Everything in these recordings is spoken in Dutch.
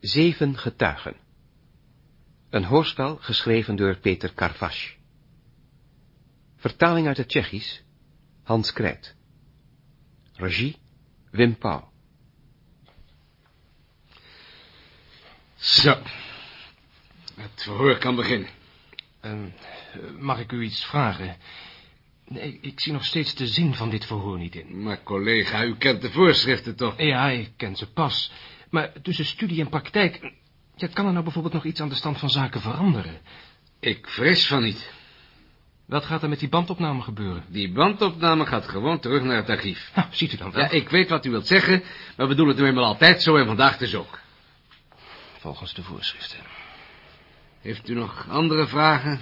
Zeven getuigen. Een hoorspel geschreven door Peter Karvash. Vertaling uit het Tsjechisch, Hans Krijt. Regie, Wim Pauw. Zo. Het verhoor kan beginnen. Uh, mag ik u iets vragen? Nee, ik zie nog steeds de zin van dit verhoor niet in. Maar collega, u kent de voorschriften toch? Ja, ik ken ze pas. Maar tussen studie en praktijk... Ja, kan er nou bijvoorbeeld nog iets aan de stand van zaken veranderen? Ik vrees van niet. Wat gaat er met die bandopname gebeuren? Die bandopname gaat gewoon terug naar het archief. Nou, ziet u dan wel? Ja, ik weet wat u wilt zeggen, maar we doen het nu eenmaal altijd zo en vandaag dus ook. Volgens de voorschriften. Heeft u nog andere vragen?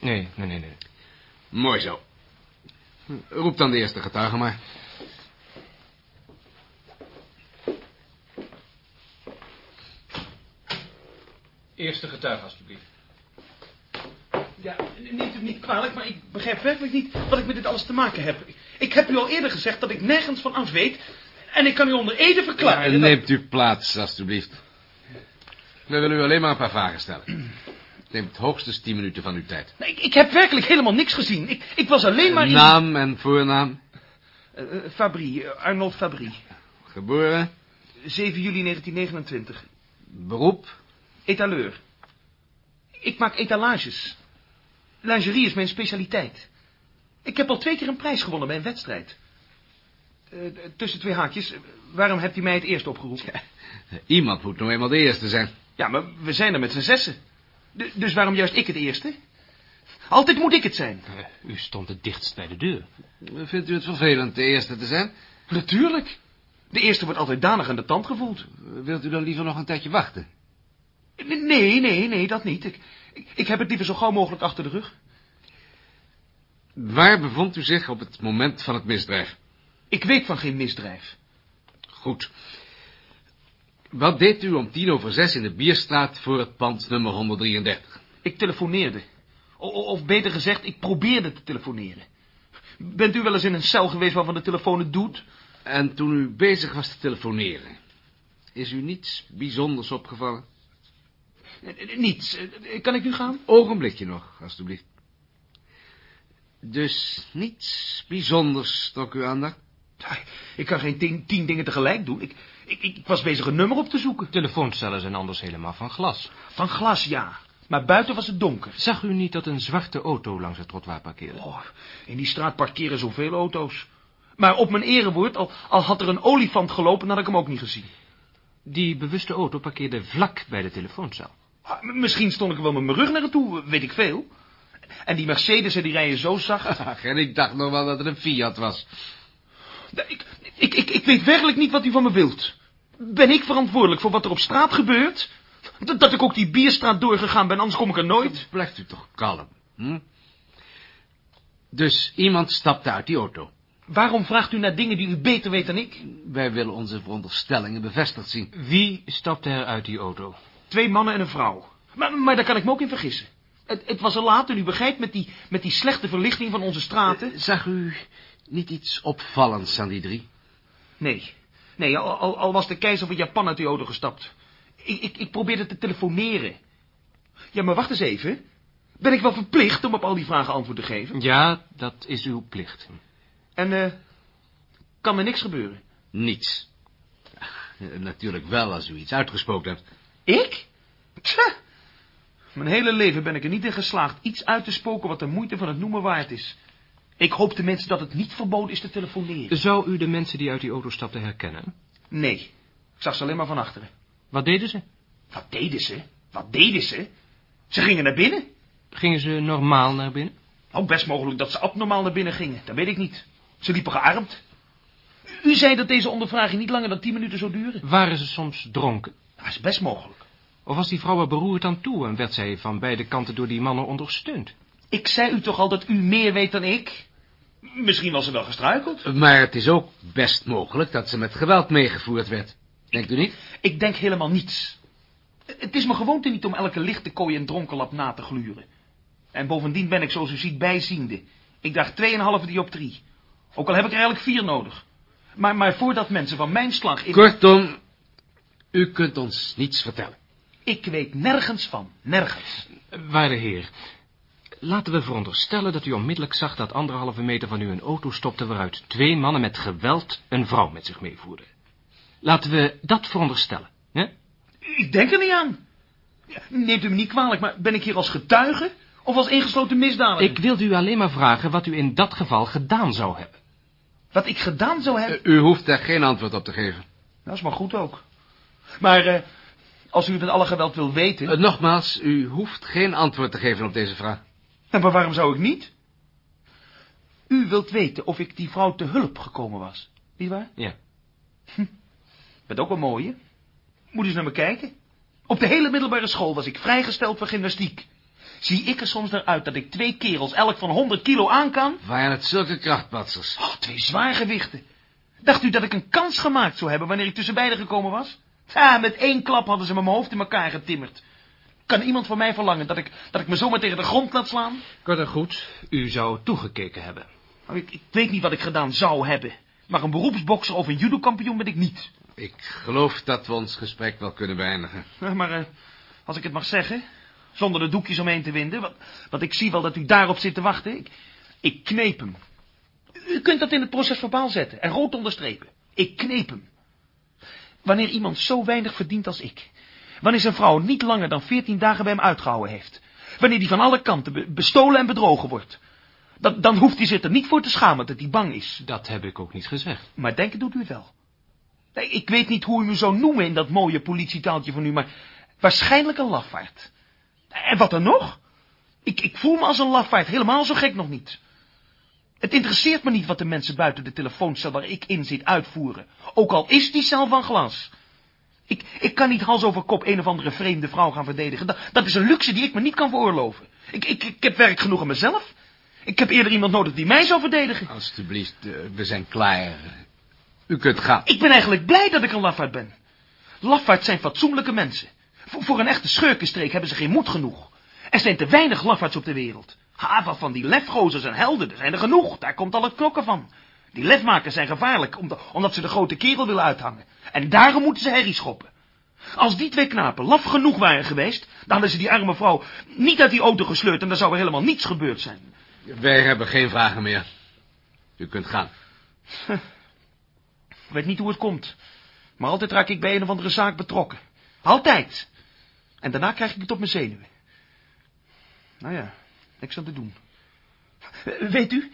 Nee, nee, nee, nee. Mooi zo. Roep dan de eerste getuige maar. Eerste getuige, alstublieft. Ja, neemt u niet kwalijk, maar ik begrijp werkelijk niet wat ik met dit alles te maken heb. Ik heb u al eerder gezegd dat ik nergens van af weet... en ik kan u onder ede verklaren... Ja, neemt u plaats, alstublieft. We willen u alleen maar een paar vragen stellen. Het neemt hoogstens tien minuten van uw tijd. Nee, ik, ik heb werkelijk helemaal niks gezien. Ik, ik was alleen maar in... Naam en voornaam? Uh, Fabrie, uh, Arnold Fabrie. Geboren? 7 juli 1929. Beroep? Etaleur. Ik maak etalages. Lingerie is mijn specialiteit. Ik heb al twee keer een prijs gewonnen bij een wedstrijd. Uh, tussen twee haakjes, waarom hebt u mij het eerst opgeroepen? Ja, iemand moet nou eenmaal de eerste zijn. Ja, maar we zijn er met z'n zessen. D dus waarom juist ik het eerste? Altijd moet ik het zijn. Uh, u stond het dichtst bij de deur. Vindt u het vervelend de eerste te zijn? Natuurlijk. De eerste wordt altijd danig aan de tand gevoeld. Wilt u dan liever nog een tijdje wachten? Nee, nee, nee, dat niet. Ik, ik, ik heb het liever zo gauw mogelijk achter de rug. Waar bevond u zich op het moment van het misdrijf? Ik weet van geen misdrijf. Goed. Wat deed u om tien over zes in de Bierstraat voor het pand nummer 133? Ik telefoneerde. O, of beter gezegd, ik probeerde te telefoneren. Bent u wel eens in een cel geweest waarvan de telefoon het doet? En toen u bezig was te telefoneren, is u niets bijzonders opgevallen? Niets. Kan ik nu gaan? Ogenblikje nog, alstublieft. Dus niets bijzonders trok uw aandacht? Ik kan geen tien, tien dingen tegelijk doen. Ik, ik, ik, was bezig een nummer op te zoeken. Telefooncellen zijn anders helemaal van glas. Van glas, ja. Maar buiten was het donker. Zag u niet dat een zwarte auto langs het trottoir parkeerde? Oh, in die straat parkeren zoveel auto's. Maar op mijn erewoord, al, al had er een olifant gelopen, had ik hem ook niet gezien. Die bewuste auto parkeerde vlak bij de telefooncel. Misschien stond ik er wel met mijn rug naar toe, weet ik veel. En die Mercedes, die rijden zo zacht. Ach, en ik dacht nog wel dat het een Fiat was. Ik, ik, ik, ik weet werkelijk niet wat u van me wilt. Ben ik verantwoordelijk voor wat er op straat gebeurt? Dat, dat ik ook die bierstraat doorgegaan ben, anders kom ik er nooit. Blijft u toch kalm, hm? Dus iemand stapte uit die auto. Waarom vraagt u naar dingen die u beter weet dan ik? Wij willen onze veronderstellingen bevestigd zien. Wie stapte er uit die auto? Twee mannen en een vrouw. Maar, maar daar kan ik me ook in vergissen. Het, het was al laat en u begrijpt met die, met die slechte verlichting van onze straten. Uh, zag u niet iets opvallends aan die drie? Nee. Nee, al, al, al was de keizer van Japan uit die auto gestapt. Ik, ik, ik probeerde te telefoneren. Ja, maar wacht eens even. Ben ik wel verplicht om op al die vragen antwoord te geven? Ja, dat is uw plicht. En, eh, uh, kan er niks gebeuren? Niets. Natuurlijk wel als u iets uitgesproken hebt. Ik? Tja. Mijn hele leven ben ik er niet in geslaagd iets uit te spoken wat de moeite van het noemen waard is. Ik hoop tenminste dat het niet verboden is te telefoneren. Zou u de mensen die uit die auto stapten herkennen? Nee. Ik zag ze alleen maar van achteren. Wat deden ze? Wat deden ze? Wat deden ze? Ze gingen naar binnen. Gingen ze normaal naar binnen? Nou, best mogelijk dat ze abnormaal naar binnen gingen. Dat weet ik niet. Ze liepen gearmd. U zei dat deze ondervraging niet langer dan tien minuten zou duren. Waren ze soms dronken? Dat is best mogelijk. Of was die vrouw er beroerd aan toe en werd zij van beide kanten door die mannen ondersteund? Ik zei u toch al dat u meer weet dan ik? Misschien was ze wel gestruikeld. Maar het is ook best mogelijk dat ze met geweld meegevoerd werd. Denkt u niet? Ik denk helemaal niets. Het is mijn gewoonte niet om elke lichte kooi en dronkenlap na te gluren. En bovendien ben ik, zoals u ziet, bijziende. Ik draag 2,5 dioptrie. Ook al heb ik er eigenlijk vier nodig. Maar, maar voordat mensen van mijn slag... In... Kortom, U kunt ons niets vertellen. Ik weet nergens van. Nergens. Waarde heer, laten we veronderstellen dat u onmiddellijk zag dat anderhalve meter van u een auto stopte waaruit twee mannen met geweld een vrouw met zich meevoerden. Laten we dat veronderstellen, hè? Ik denk er niet aan. Neemt u me niet kwalijk, maar ben ik hier als getuige of als ingesloten misdadiger? Ik wilde u alleen maar vragen wat u in dat geval gedaan zou hebben. Wat ik gedaan zou hebben? U hoeft daar geen antwoord op te geven. Dat is maar goed ook. Maar eh, als u het met alle geweld wil weten... Eh, nogmaals, u hoeft geen antwoord te geven op deze vraag. Nou, maar waarom zou ik niet? U wilt weten of ik die vrouw te hulp gekomen was. Niet waar? Ja. Bent ook wel mooi, hè? Moet eens naar me kijken. Op de hele middelbare school was ik vrijgesteld voor gymnastiek. Zie ik er soms naar uit dat ik twee kerels elk van 100 kilo aan kan? Waren het zulke krachtpatsers? Oh, twee zwaargewichten. Dacht u dat ik een kans gemaakt zou hebben wanneer ik tussen beiden gekomen was? Ja, met één klap hadden ze me mijn hoofd in elkaar getimmerd. Kan iemand van mij verlangen dat ik, dat ik me zomaar tegen de grond laat slaan? Kort en goed, u zou toegekeken hebben. Nou, ik, ik weet niet wat ik gedaan zou hebben. Maar een beroepsbokser of een judokampioen ben ik niet. Ik geloof dat we ons gesprek wel kunnen beëindigen. Maar eh, als ik het mag zeggen, zonder de doekjes omheen te winden... want, want ik zie wel dat u daarop zit te wachten. Ik, ik kneep hem. U kunt dat in het proces verbaal zetten en rood onderstrepen. Ik kneep hem. Wanneer iemand zo weinig verdient als ik... wanneer zijn vrouw niet langer dan 14 dagen bij hem uitgehouden heeft... wanneer die van alle kanten be- bestolen en bedrogen wordt... Dan, dan hoeft hij zich er niet voor te schamen dat hij bang is. Dat heb ik ook niet gezegd. Maar denken doet u het wel. Nee, ik weet niet hoe u me zou noemen in dat mooie politietaaltje van u, maar waarschijnlijk een lafaard. En wat dan nog? Ik, ik voel me als een lafaard, helemaal zo gek nog niet. Het interesseert me niet wat de mensen buiten de telefooncel waar ik in zit uitvoeren. Ook al is die cel van glas. Ik, ik kan niet hals over kop een of andere vreemde vrouw gaan verdedigen. Dat, dat is een luxe die ik me niet kan veroorloven. Ik, ik, ik heb werk genoeg aan mezelf. Ik heb eerder iemand nodig die mij zou verdedigen. Alsjeblieft, eh, we zijn klaar. U kunt gaan. Ik ben eigenlijk blij dat ik een lafaard ben. Lafaards zijn fatsoenlijke mensen. Voor, voor een echte schurkenstreek hebben ze geen moed genoeg. Er zijn te weinig lafaards op de wereld. Ha, wat van die lefgozers en helden, er zijn er genoeg. Daar komt al het knokken van. Die lefmakers zijn gevaarlijk, omdat, omdat ze de grote kerel willen uithangen. En daarom moeten ze herrie schoppen. Als die twee knapen laf genoeg waren geweest, dan hadden ze die arme vrouw niet uit die auto gesleurd en dan zou er helemaal niets gebeurd zijn. Wij hebben geen vragen meer. U kunt gaan. Ik weet niet hoe het komt. Maar altijd raak ik bij een of andere zaak betrokken. Altijd. En daarna krijg ik het op mijn zenuwen. Nou ja, niks aan te doen. Weet u,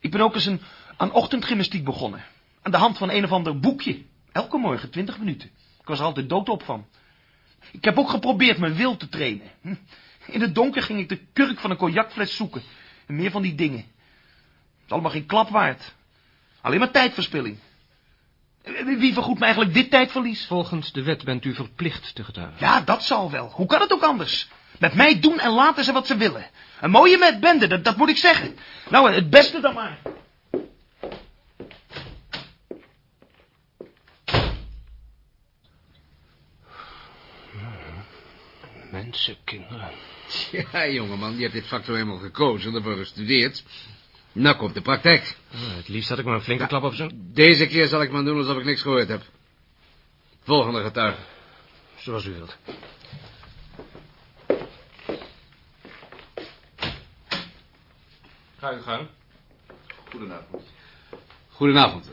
ik ben ook eens een, aan ochtendgymnastiek begonnen. Aan de hand van een of ander boekje. Elke morgen, twintig minuten. Ik was er altijd doodop van. Ik heb ook geprobeerd mijn wil te trainen. Hm. In het donker ging ik de kurk van een cognacfles zoeken. En meer van die dingen. Het is allemaal geen klap waard. Alleen maar tijdverspilling. Eh, Wie vergoedt me eigenlijk dit tijdverlies? Volgens de wet bent u verplicht te getuigen. Ja, dat zal wel. Hoe kan het ook anders? Met mij doen en laten ze wat ze willen. Een mooie met bende, dat, dat moet ik zeggen. Nou, het beste dan maar. Mensen, kinderen. Ja, jongeman, je hebt dit vak zo helemaal gekozen, ervoor gestudeerd. Nou komt de praktijk. Ah, het liefst had ik maar een flinke klap op zijn... Deze keer zal ik maar doen alsof ik niks gehoord heb. Volgende getuige. Zoals u wilt. Ga uw gang. Goedenavond. Goedenavond.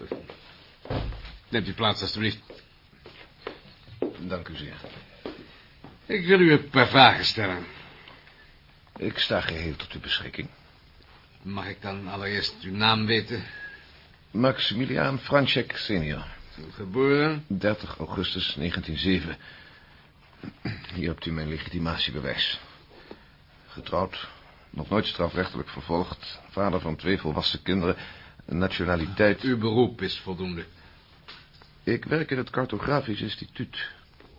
Neemt u plaats, alstublieft. Dank u zeer. Ik wil u een paar vragen stellen. Ik sta geheel tot uw beschikking. Mag ik dan allereerst uw naam weten? Maximiliaan Franschek senior. Geboren? 30 augustus 1907. Hier hebt u mijn legitimatiebewijs. Getrouwd, nog nooit strafrechtelijk vervolgd. Vader van twee volwassen kinderen. Nationaliteit. Uw beroep is voldoende. Ik werk in het cartografisch instituut.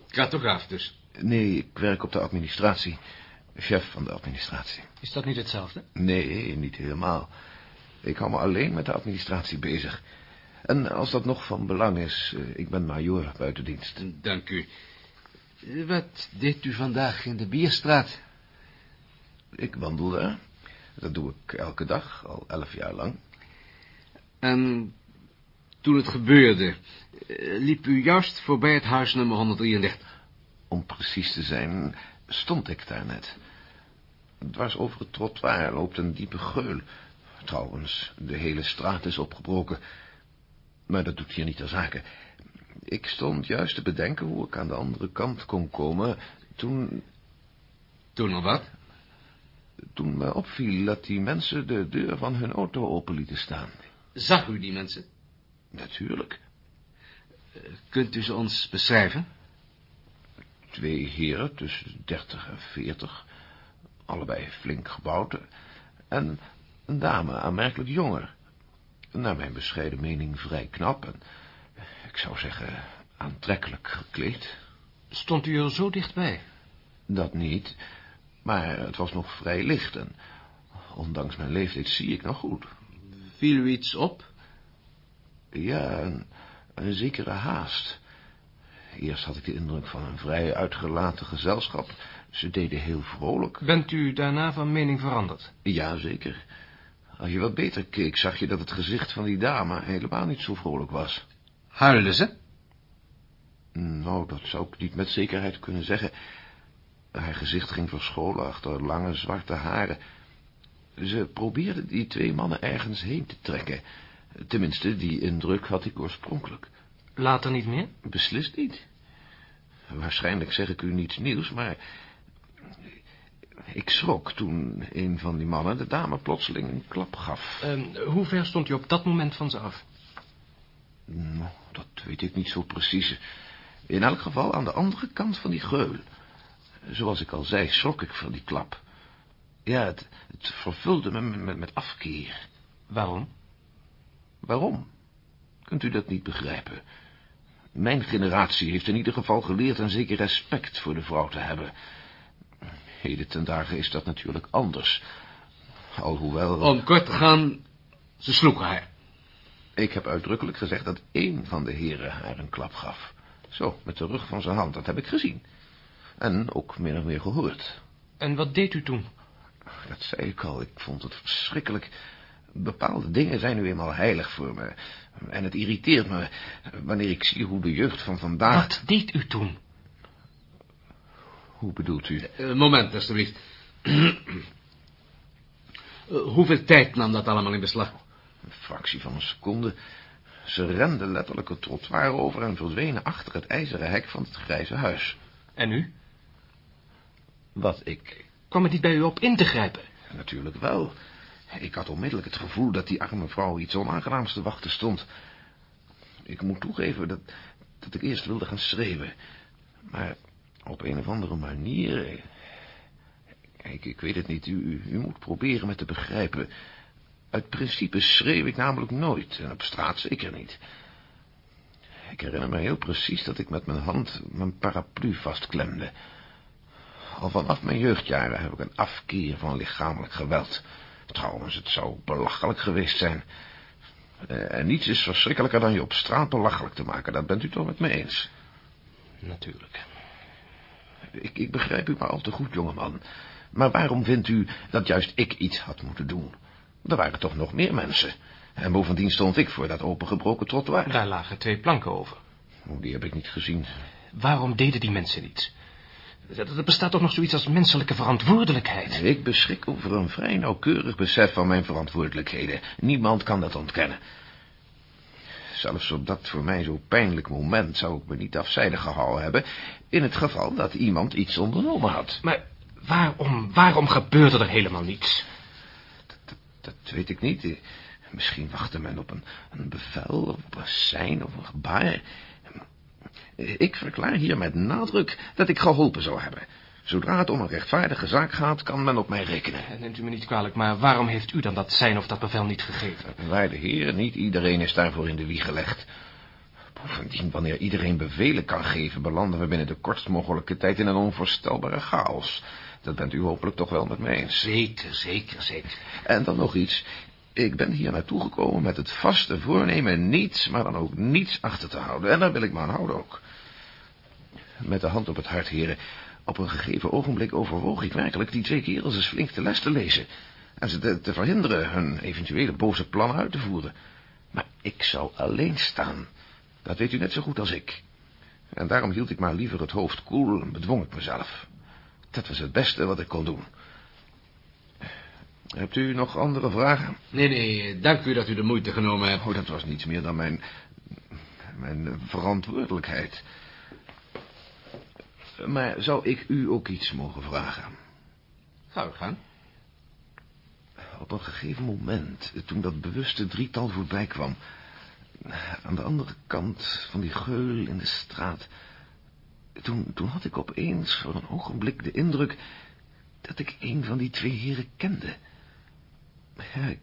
Cartograaf dus. Nee, ik werk op de administratie. Chef van de administratie. Is dat niet hetzelfde? Nee, niet helemaal. Ik hou me alleen met de administratie bezig. En als dat nog van belang is, eh, ik ben majoor buiten dienst. Dank u. Wat deed u vandaag in de Bierstraat? Ik wandel daar. Dat doe ik elke dag, al elf jaar lang. En Toen het gebeurde, eh, liep u juist voorbij het huis nummer 133. Om precies te zijn, stond ik daar net. Dwars over het trottoir loopt een diepe geul. Trouwens, de hele straat is opgebroken. Maar dat doet hier niet ter zake. Ik stond juist te bedenken hoe ik aan de andere kant kon komen... toen, Toen nog wat? Toen me opviel dat die mensen de deur van hun auto open lieten staan. Zag u die mensen? Natuurlijk. Kunt u ze ons beschrijven? Twee heren tussen 30 en 40, allebei flink gebouwd, en een dame aanmerkelijk jonger. Naar mijn bescheiden mening vrij knap en, ik zou zeggen, aantrekkelijk gekleed. Stond u er zo dichtbij? Dat niet, maar het was nog vrij licht en, ondanks mijn leeftijd, zie ik nog goed. Viel u iets op? Ja, een, een zekere haast. Eerst had ik de indruk van een vrij uitgelaten gezelschap. Ze deden heel vrolijk. Bent u daarna van mening veranderd? Jazeker. Als je wat beter keek, zag je dat het gezicht van die dame helemaal niet zo vrolijk was. Huilden ze? Nou, dat zou ik niet met zekerheid kunnen zeggen. Haar gezicht ging verscholen achter lange zwarte haren. Ze probeerde die twee mannen ergens heen te trekken. Tenminste, die indruk had ik oorspronkelijk. Later niet meer? Beslist niet. Waarschijnlijk zeg ik u niets nieuws, maar... Ik schrok toen een van die mannen de dame plotseling een klap gaf. Ehm, hoe ver stond u op dat moment van ze af? Nou, dat weet ik niet zo precies. In elk geval aan de andere kant van die geul. Zoals ik al zei, schrok ik van die klap. Ja, het, het vervulde me met, met, met afkeer. Waarom? Waarom? Kunt u dat niet begrijpen? Mijn generatie heeft in ieder geval geleerd een zeker respect voor de vrouw te hebben. Heden ten dagen is dat natuurlijk anders. Alhoewel... Om kort te gaan, ze sloegen haar. Ik heb uitdrukkelijk gezegd dat één van de heren haar een klap gaf. Zo, met de rug van zijn hand, dat heb ik gezien. En ook meer of meer gehoord. En wat deed u toen? Dat zei ik al, ik vond het verschrikkelijk. Bepaalde dingen zijn nu eenmaal heilig voor me. En het irriteert me wanneer ik zie hoe de jeugd van vandaag... Wat deed u toen? Hoe bedoelt u? Uh, moment, alstublieft. uh, hoeveel tijd nam dat allemaal in beslag? Een fractie van een seconde. Ze renden letterlijk het trottoir over en verdwenen achter het ijzeren hek van het grijze huis. En u? Wat ik... Kwam het niet bij u op in te grijpen? Natuurlijk wel. Ik had onmiddellijk het gevoel dat die arme vrouw iets onaangenaams te wachten stond. Ik moet toegeven dat, dat ik eerst wilde gaan schreeuwen. Maar op een of andere manier... Ik, ik weet het niet, u, u moet proberen me te begrijpen. Uit principe schreeuw ik namelijk nooit, en op straat zeker niet. Ik herinner me heel precies dat ik met mijn hand mijn paraplu vastklemde. Al vanaf mijn jeugdjaren heb ik een afkeer van lichamelijk geweld. Trouwens, het zou belachelijk geweest zijn. En niets is verschrikkelijker dan je op straat belachelijk te maken. Dat bent u toch met me eens? Natuurlijk. Ik, ik begrijp u maar al te goed, jongeman. Maar waarom vindt u dat juist ik iets had moeten doen? Er waren toch nog meer mensen. En bovendien stond ik voor dat opengebroken trottoir. Daar lagen twee planken over. Oh, die heb ik niet gezien. Waarom deden die mensen niets? Er bestaat toch nog zoiets als menselijke verantwoordelijkheid? Ik beschik over een vrij nauwkeurig besef van mijn verantwoordelijkheden. Niemand kan dat ontkennen. Zelfs op dat voor mij zo pijnlijk moment zou ik me niet afzijdig gehouden hebben... in het geval dat iemand iets ondernomen had. Maar waarom, waarom gebeurde er helemaal niets? Dat, dat, dat weet ik niet. Misschien wachtte men op een, een bevel, of op een sein of een gebaar. Ik verklaar hier met nadruk dat ik geholpen zou hebben. Zodra het om een rechtvaardige zaak gaat, kan men op mij rekenen. Neemt u me niet kwalijk, maar waarom heeft u dan dat zijn of dat bevel niet gegeven? Waarde heer, niet iedereen is daarvoor in de wieg gelegd. Bovendien, wanneer iedereen bevelen kan geven... belanden we binnen de kortst mogelijke tijd in een onvoorstelbare chaos. Dat bent u hopelijk toch wel met mij eens. Zeker, zeker, zeker. En dan nog iets. Ik ben hier naartoe gekomen met het vaste voornemen niets, maar dan ook niets achter te houden. En daar wil ik me aan houden ook. Met de hand op het hart, heren. Op een gegeven ogenblik overwoog ik werkelijk die twee kerels eens flink de les te lezen. En ze te, te verhinderen hun eventuele boze plannen uit te voeren. Maar Ik zou alleen staan. Dat weet u net zo goed als ik. En daarom hield ik maar liever het hoofd koel en bedwong ik mezelf. Dat was het beste wat ik kon doen. Hebt u nog andere vragen? Nee, nee, dank u dat u de moeite genomen hebt. Oh, dat was niets meer dan mijn... mijn verantwoordelijkheid. Maar zou ik u ook iets mogen vragen? Ga u gaan. Op een gegeven moment, toen dat bewuste drietal voorbij kwam... aan de andere kant van die geul in de straat... toen, toen had ik opeens voor een ogenblik de indruk... dat ik een van die twee heren kende... Ja, ik,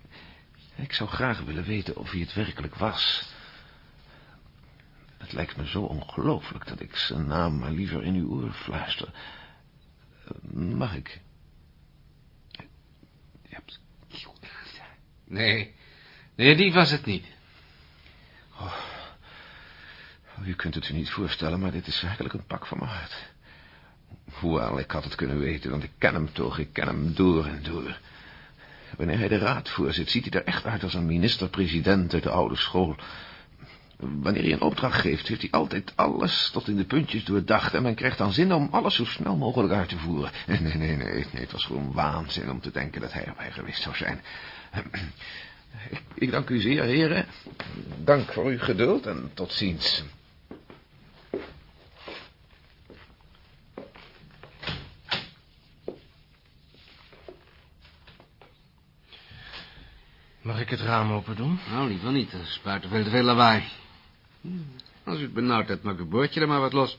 ik zou graag willen weten of hij het werkelijk was. Het lijkt me zo ongelooflijk dat ik zijn naam maar liever in uw oor fluister. Mag ik? Nee, nee, die was het niet. Oh, u kunt het u niet voorstellen, maar dit is werkelijk een pak van mijn hart. Hoewel, ik had het kunnen weten, want ik ken hem toch, ik ken hem door en door. Wanneer hij de raad voorzit, ziet hij er echt uit als een minister-president uit de oude school. Wanneer hij een opdracht geeft, heeft hij altijd alles tot in de puntjes doordacht... en men krijgt dan zin om alles zo snel mogelijk uit te voeren. Nee, nee, nee, nee, het was gewoon waanzin om te denken dat hij erbij geweest zou zijn. Ik, ik dank u zeer, heren. Dank voor uw geduld en tot ziens. Mag ik het raam open doen? Nou, liever niet. Dat spaart te veel te veel lawaai. Als u het benauwd hebt, maak uw boordje er maar wat los.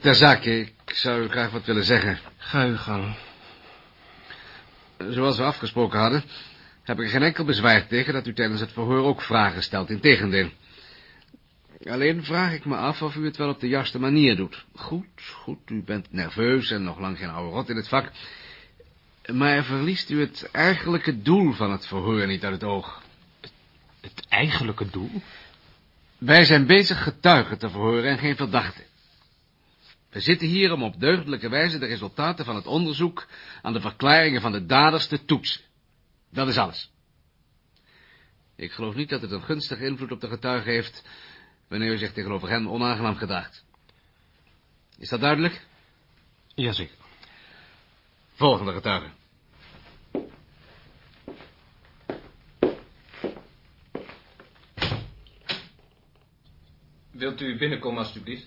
Ter zake, ik zou u graag wat willen zeggen. Ga uw gang. Zoals we afgesproken hadden, heb ik er geen enkel bezwaar tegen dat u tijdens het verhoor ook vragen stelt. Integendeel. Alleen vraag ik me af of u het wel op de juiste manier doet. Goed, goed, u bent nerveus en nog lang geen oude rot in het vak... Maar verliest u het eigenlijke doel van het verhoor niet uit het oog? Het, het eigenlijke doel? Wij zijn bezig getuigen te verhoren en geen verdachten. We zitten hier om op deugdelijke wijze de resultaten van het onderzoek aan de verklaringen van de daders te toetsen. Dat is alles. Ik geloof niet dat het een gunstige invloed op de getuigen heeft wanneer u zich tegenover hen onaangenaam gedraagt. Is dat duidelijk? Jazeker. Volgende getuige. Wilt u binnenkomen, alstublieft?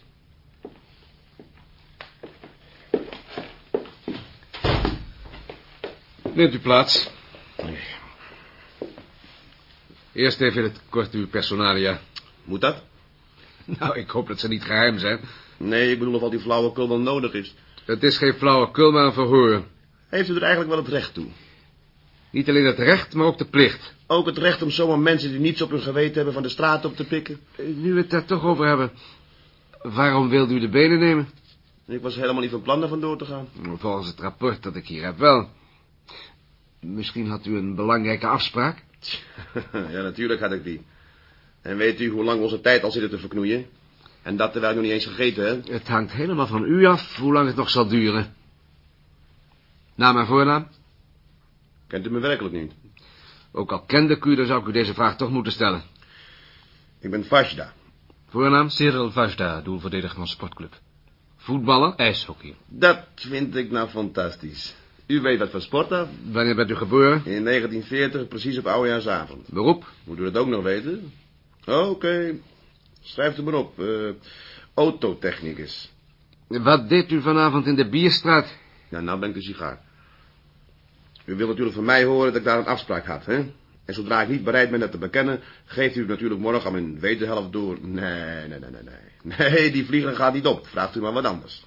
Neemt u plaats. Eerst even het kort uw personalia. Moet dat? Nou, ik hoop dat ze niet geheim zijn. Nee, ik bedoel of al die flauwekul wel nodig is. Het is geen flauwekul, maar een verhoor. Heeft u er eigenlijk wel het recht toe? Niet alleen het recht, maar ook de plicht. Ook het recht om zomaar mensen die niets op hun geweten hebben van de straat op te pikken? Nu we het daar toch over hebben. Waarom wilde u de benen nemen? Ik was helemaal niet van plan daar vandoor te gaan. Volgens het rapport dat ik hier heb wel. Misschien had u een belangrijke afspraak? ja, natuurlijk had ik die. En weet u hoe lang onze tijd al zitten te verknoeien? En dat terwijl ik nog niet eens gegeten heb? Het hangt helemaal van u af hoe lang het nog zal duren. Naam en voornaam? Kent u me werkelijk niet? Ook al kende ik u, dan zou ik u deze vraag toch moeten stellen. Ik ben Vashda. Voornaam? Cyril Vajda, doelverdediger van sportclub. Voetballer? IJshockey. Dat vind ik nou fantastisch. U weet wat van sport af. Wanneer bent u geboren? In 1940, precies op oudejaarsavond. Beroep? Moet u dat ook nog weten? Oké. Schrijf het maar op. Uh, autotechnicus. Wat deed u vanavond in de bierstraat? Ja, nou ben ik een sigaar. U wilt natuurlijk van mij horen dat ik daar een afspraak had, hè? En zodra ik niet bereid ben dat te bekennen, geeft u natuurlijk morgen aan mijn wederhelft door. Nee, nee, nee, nee, nee. Nee, die vlieger gaat niet op. Vraagt u maar wat anders.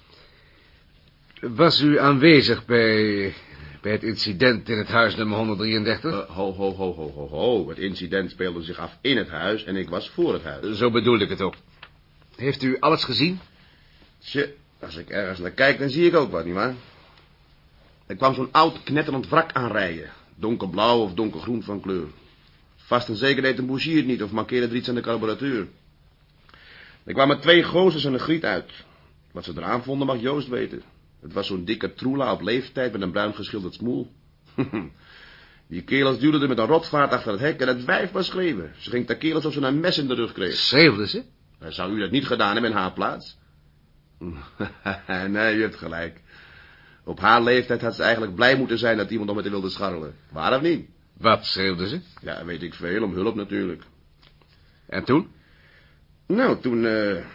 Was u aanwezig bij, bij het incident in het huis nummer 133? Uh, ho, ho, ho, ho, ho, ho. Het incident speelde zich af in het huis en ik was voor het huis. Zo bedoelde ik het ook. Heeft u alles gezien? Tje, als ik ergens naar kijk, dan zie ik ook wat, nietwaar? Er kwam zo'n oud knetterend wrak aanrijden. Donkerblauw of donkergroen van kleur. Vast en zeker deed een bougier het niet of markeerde er iets aan de carburateur. Er kwamen twee gozers en een griet uit. Wat ze eraan vonden mag Joost weten. Het was zo'n dikke troela op leeftijd met een bruin geschilderd smoel. Die kerels duwden er met een rotvaart achter het hek en het wijf was schreeuwen. Ze ging ter kerels of ze een mes in de rug kreeg. Schreeuwde ze? Zou u dat niet gedaan hebben in haar plaats? nee, u hebt gelijk. Op haar leeftijd had ze eigenlijk blij moeten zijn dat iemand nog met haar wilde scharrelen. Waar of niet? Wat schreeuwde ze? Ja, weet ik veel, om hulp natuurlijk. En toen? Nou, toen, eh,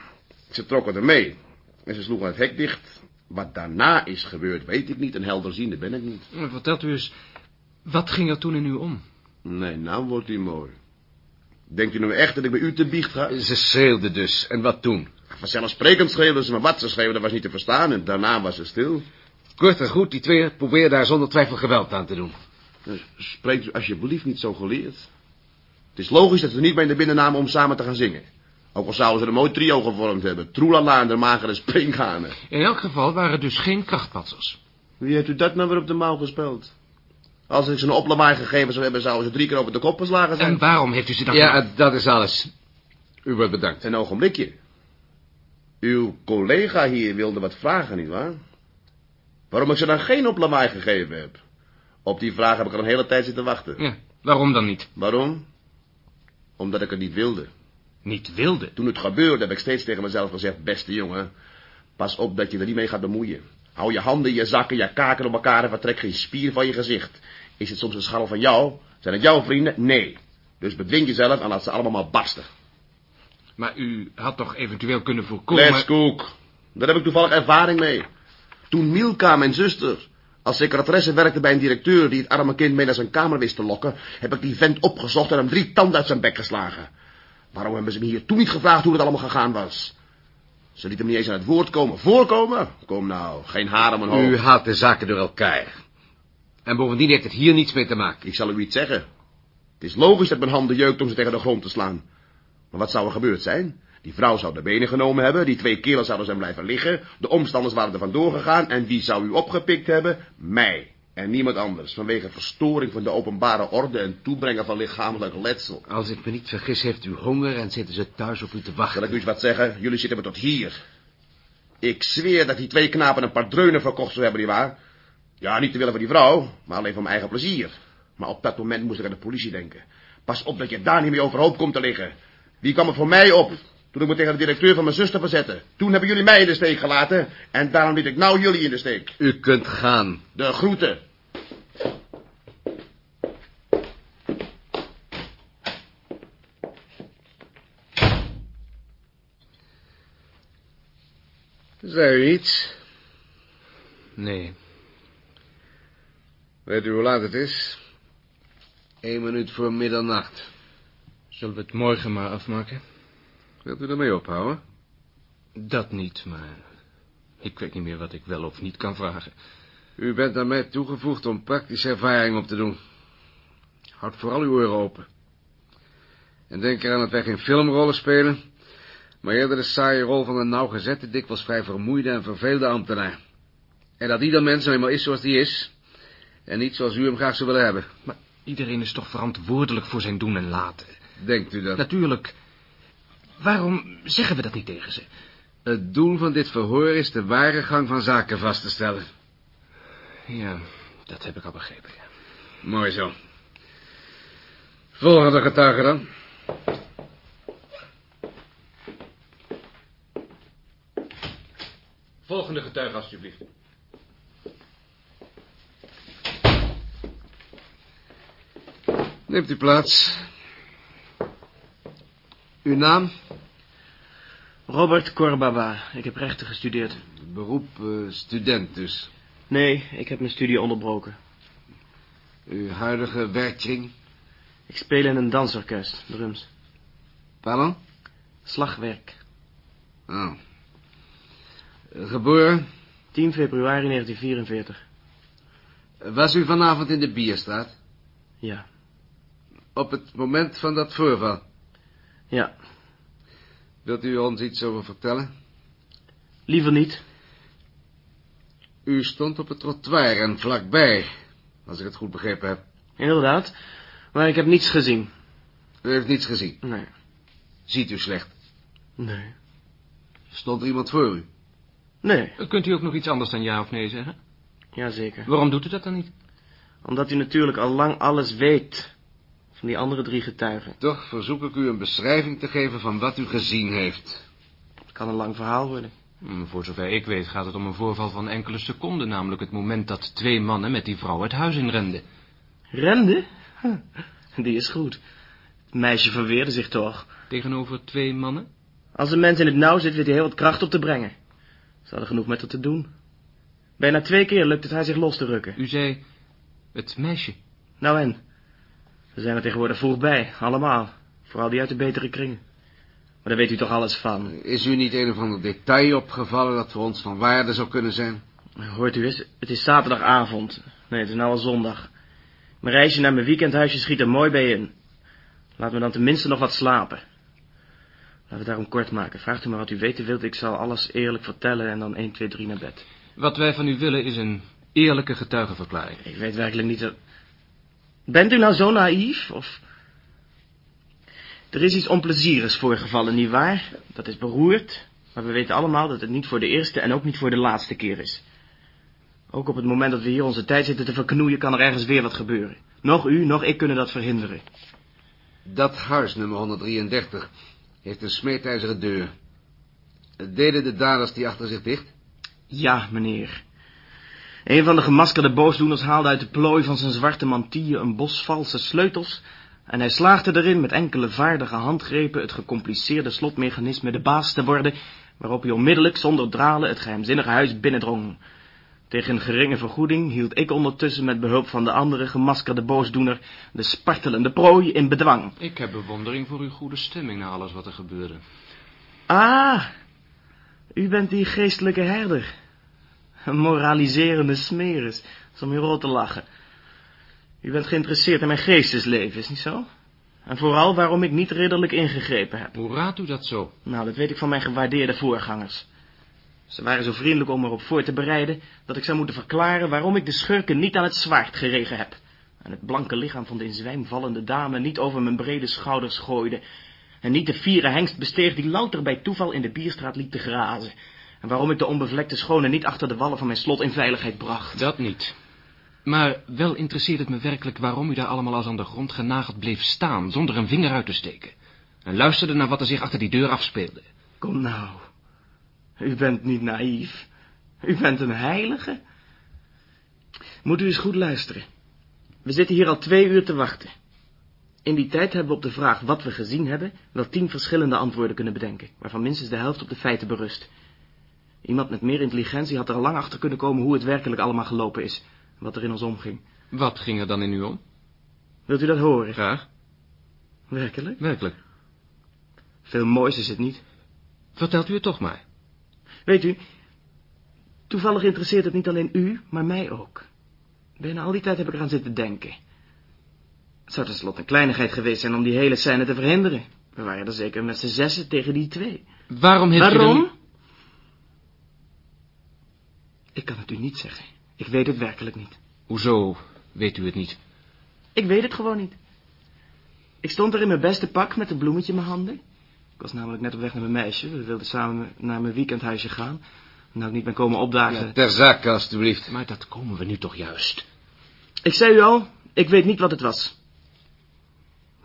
ze trokken er mee. En ze sloegen het hek dicht. Wat daarna is gebeurd, weet ik niet. En helderziende ben ik niet. Vertelt u eens, wat ging er toen in u om? Nee, nou wordt u mooi. Denkt u nou echt dat ik bij u te biecht ga? Ze schreeuwde dus. En wat toen? Vanzelfsprekend schreeuwde ze, maar wat ze schreeuwde was niet te verstaan. En daarna was ze stil. Kort en goed, die twee probeerden daar zonder twijfel geweld aan te doen. Dus spreekt u alsjeblieft niet zo geleerd. Het is logisch dat ze niet bij de binnennamen om samen te gaan zingen. Ook al zouden ze een mooi trio gevormd hebben. Troelala en de magere springhanen. In elk geval waren het dus geen krachtpatsers. Wie heeft u dat nou weer op de mouw gespeeld? Als ik ze een oplawaai gegeven zou hebben, zouden ze drie keer over de kop geslagen zijn. En waarom heeft u ze dan... Ja, dat is alles. U wordt bedankt. Een ogenblikje. Uw collega hier wilde wat vragen, nietwaar? Waarom ik ze dan geen oplawaai gegeven heb? Op die vraag heb ik al een hele tijd zitten wachten. Ja, waarom dan niet? Waarom? Omdat ik het niet wilde. Niet wilde. Toen het gebeurde heb ik steeds tegen mezelf gezegd... beste jongen, pas op dat je er niet mee gaat bemoeien. Hou je handen je zakken, je kaken op elkaar... en vertrek geen spier van je gezicht. Is het soms een scharrel van jou? Zijn het jouw vrienden? Nee. Dus bedwing jezelf en laat ze allemaal maar barsten. Maar u had toch eventueel kunnen voorkomen... Kletskoek. Daar heb ik toevallig ervaring mee. Toen Milka, mijn zuster, als secretaresse werkte bij een directeur... die het arme kind mee naar zijn kamer wist te lokken... heb ik die vent opgezocht en hem drie tanden uit zijn bek geslagen. Waarom hebben ze me hier toen niet gevraagd hoe het allemaal gegaan was? Ze lieten hem niet eens aan het woord komen. Voorkomen? Kom nou, geen haar aan mijn hoofd. U haalt de zaken door elkaar. En bovendien heeft het hier niets mee te maken. Ik zal u iets zeggen. Het is logisch dat mijn handen jeukt om ze tegen de grond te slaan. Maar wat zou er gebeurd zijn? Die vrouw zou de benen genomen hebben, die twee kerels zouden zijn blijven liggen, de omstanders waren er vandoor gegaan en wie zou u opgepikt hebben? Mij. En niemand anders, vanwege verstoring van de openbare orde en toebrengen van lichamelijk letsel. Als ik me niet vergis, heeft u honger en zitten ze thuis op u te Zal wachten. ik u eens wat zeggen? Jullie zitten me tot hier. Ik zweer dat die twee knapen een paar dreunen verkocht zou hebben, nietwaar? Ja, niet te willen van die vrouw, maar alleen voor mijn eigen plezier. Maar op dat moment moest ik aan de politie denken. Pas op dat je daar niet mee overhoop komt te liggen. Wie kwam er voor mij op? Toen ik me tegen de directeur van mijn zuster verzette. Toen hebben jullie mij in de steek gelaten. En daarom liet ik nou jullie in de steek. U kunt gaan. De groeten. Zei u iets? Nee. Weet u hoe laat het is? Eén minuut voor middernacht. Zullen we het morgen maar afmaken? Wilt u ermee ophouden? Dat niet, maar... Ik weet niet meer wat ik wel of niet kan vragen. U bent aan mij toegevoegd om praktische ervaring op te doen. Houd vooral uw oren open. En denk eraan dat wij geen filmrollen spelen, maar eerder de saaie rol van een nauwgezette, dikwijls vrij vermoeide en verveelde ambtenaar. En dat ieder mens nou eenmaal is zoals die is, en niet zoals u hem graag zou willen hebben. Maar iedereen is toch verantwoordelijk voor zijn doen en laten? Denkt u dat? Natuurlijk. Waarom zeggen we dat niet tegen ze? Het doel van dit verhoor is de ware gang van zaken vast te stellen. Ja, dat heb ik al begrepen. ja. Mooi zo. Volgende getuige dan. Volgende getuige, alstublieft. Neemt u plaats. Uw naam? Robert Korbaba. Ik heb rechten gestudeerd. Beroep eh, student dus. Nee, ik heb mijn studie onderbroken. Uw huidige werkkring? Ik speel in een dansorkest, drums. Pardon? Slagwerk. Oh. Geboren? 10 februari 1944. Was u vanavond in de Bierstraat? Ja. Op het moment van dat voorval? Ja. Wilt u ons iets over vertellen? Liever niet. U stond op het trottoir en vlakbij, als ik het goed begrepen heb. Inderdaad. Maar ik heb niets gezien. U heeft niets gezien. Nee. Ziet u slecht? Nee. Stond er iemand voor u? Nee. Kunt u ook nog iets anders dan ja of nee zeggen? Jazeker. Waarom doet u dat dan niet? Omdat u natuurlijk al lang alles weet van die andere drie getuigen. Toch verzoek ik u een beschrijving te geven van wat u gezien heeft. Het kan een lang verhaal worden. Hm, Voor zover ik weet gaat het om een voorval van enkele seconden, namelijk het moment dat twee mannen met die vrouw het huis inrenden. Rende? Huh, Die is goed. Het meisje verweerde zich toch. Tegenover twee mannen? Als een mens in het nauw zit, weet hij heel wat kracht op te brengen. Ze hadden genoeg met haar te doen. Bijna twee keer lukt het haar zich los te rukken. U zei het meisje. Nou en? We zijn er tegenwoordig vroeg bij, allemaal. Vooral die uit de betere kringen. Maar daar weet u toch alles van. Is u niet een of ander detail opgevallen dat voor ons van waarde zou kunnen zijn? Hoort u eens, het is zaterdagavond. Nee, het is nou al zondag. Mijn reisje naar mijn weekendhuisje schiet er mooi bij in. Laat me dan tenminste nog wat slapen. Laten we het daarom kort maken. Vraagt u maar wat u weten wilt. Ik zal alles eerlijk vertellen en dan 1, 2, 3 naar bed. Wat wij van u willen is een eerlijke getuigenverklaring. Ik weet werkelijk niet... dat- Bent u nou zo naïef, of... Er is iets onplezierigs voorgevallen, nietwaar? Dat is beroerd, maar we weten allemaal dat het niet voor de eerste en ook niet voor de laatste keer is. Ook op het moment dat we hier onze tijd zitten te verknoeien, kan er ergens weer wat gebeuren. Nog u, nog ik kunnen dat verhinderen. Dat huis, nummer 133, heeft een smeedijzeren deur. Deden de daders die achter zich dicht? Ja, meneer. Een van de gemaskerde boosdoeners haalde uit de plooi van zijn zwarte mantille een bos valse sleutels... en hij slaagde erin met enkele vaardige handgrepen het gecompliceerde slotmechanisme de baas te worden... waarop hij onmiddellijk zonder dralen het geheimzinnige huis binnendrong. Tegen een geringe vergoeding hield ik ondertussen met behulp van de andere gemaskerde boosdoener... de spartelende prooi in bedwang. Ik heb bewondering voor uw goede stemming na alles wat er gebeurde. Ah, u bent die geestelijke herder. Moraliserende smeris, is om u rot te lachen. U bent geïnteresseerd in mijn geestesleven, is niet zo? En vooral waarom ik niet ridderlijk ingegrepen heb. Hoe raadt u dat zo? Nou, dat weet ik van mijn gewaardeerde voorgangers. Ze waren zo vriendelijk om erop voor te bereiden dat ik zou moeten verklaren waarom ik de schurken niet aan het zwaard geregen heb. En het blanke lichaam van de in zwijm vallende dame niet over mijn brede schouders gooide. En niet de vieren hengst besteeg die louter bij toeval in de bierstraat liet te grazen. En waarom ik de onbevlekte schone niet achter de wallen van mijn slot in veiligheid bracht. Dat niet. Maar wel interesseert het me werkelijk waarom u daar allemaal als aan de grond genageld bleef staan, zonder een vinger uit te steken. En luisterde naar wat er zich achter die deur afspeelde. Kom nou. U bent niet naïef. U bent een heilige. Moet u eens goed luisteren. We zitten hier al twee uur te wachten. In die tijd hebben we op de vraag wat we gezien hebben... wel tien verschillende antwoorden kunnen bedenken... waarvan minstens de helft op de feiten berust. Iemand met meer intelligentie had er al lang achter kunnen komen... hoe het werkelijk allemaal gelopen is... wat er in ons omging. Wat ging er dan in u om? Wilt u dat horen? Graag. Werkelijk? Werkelijk. Veel moois is het niet. Vertelt u het toch maar. Weet u, toevallig interesseert het niet alleen u, maar mij ook. Bijna al die tijd heb ik eraan zitten denken. Het zou tenslotte een kleinigheid geweest zijn om die hele scène te verhinderen. We waren er zeker met z'n zessen tegen die twee. Waarom heeft u Waarom? dan... Ik kan het u niet zeggen. Ik weet het werkelijk niet. Hoezo weet u het niet? Ik weet het gewoon niet. Ik stond er in mijn beste pak met een bloemetje in mijn handen. Ik was namelijk net op weg naar mijn meisje. We wilden samen naar mijn weekendhuisje gaan. Nou, ik niet ben komen opdagen. Ja, ter zake, alstublieft. Maar dat komen we nu toch juist. Ik zei u al, ik weet niet wat het was.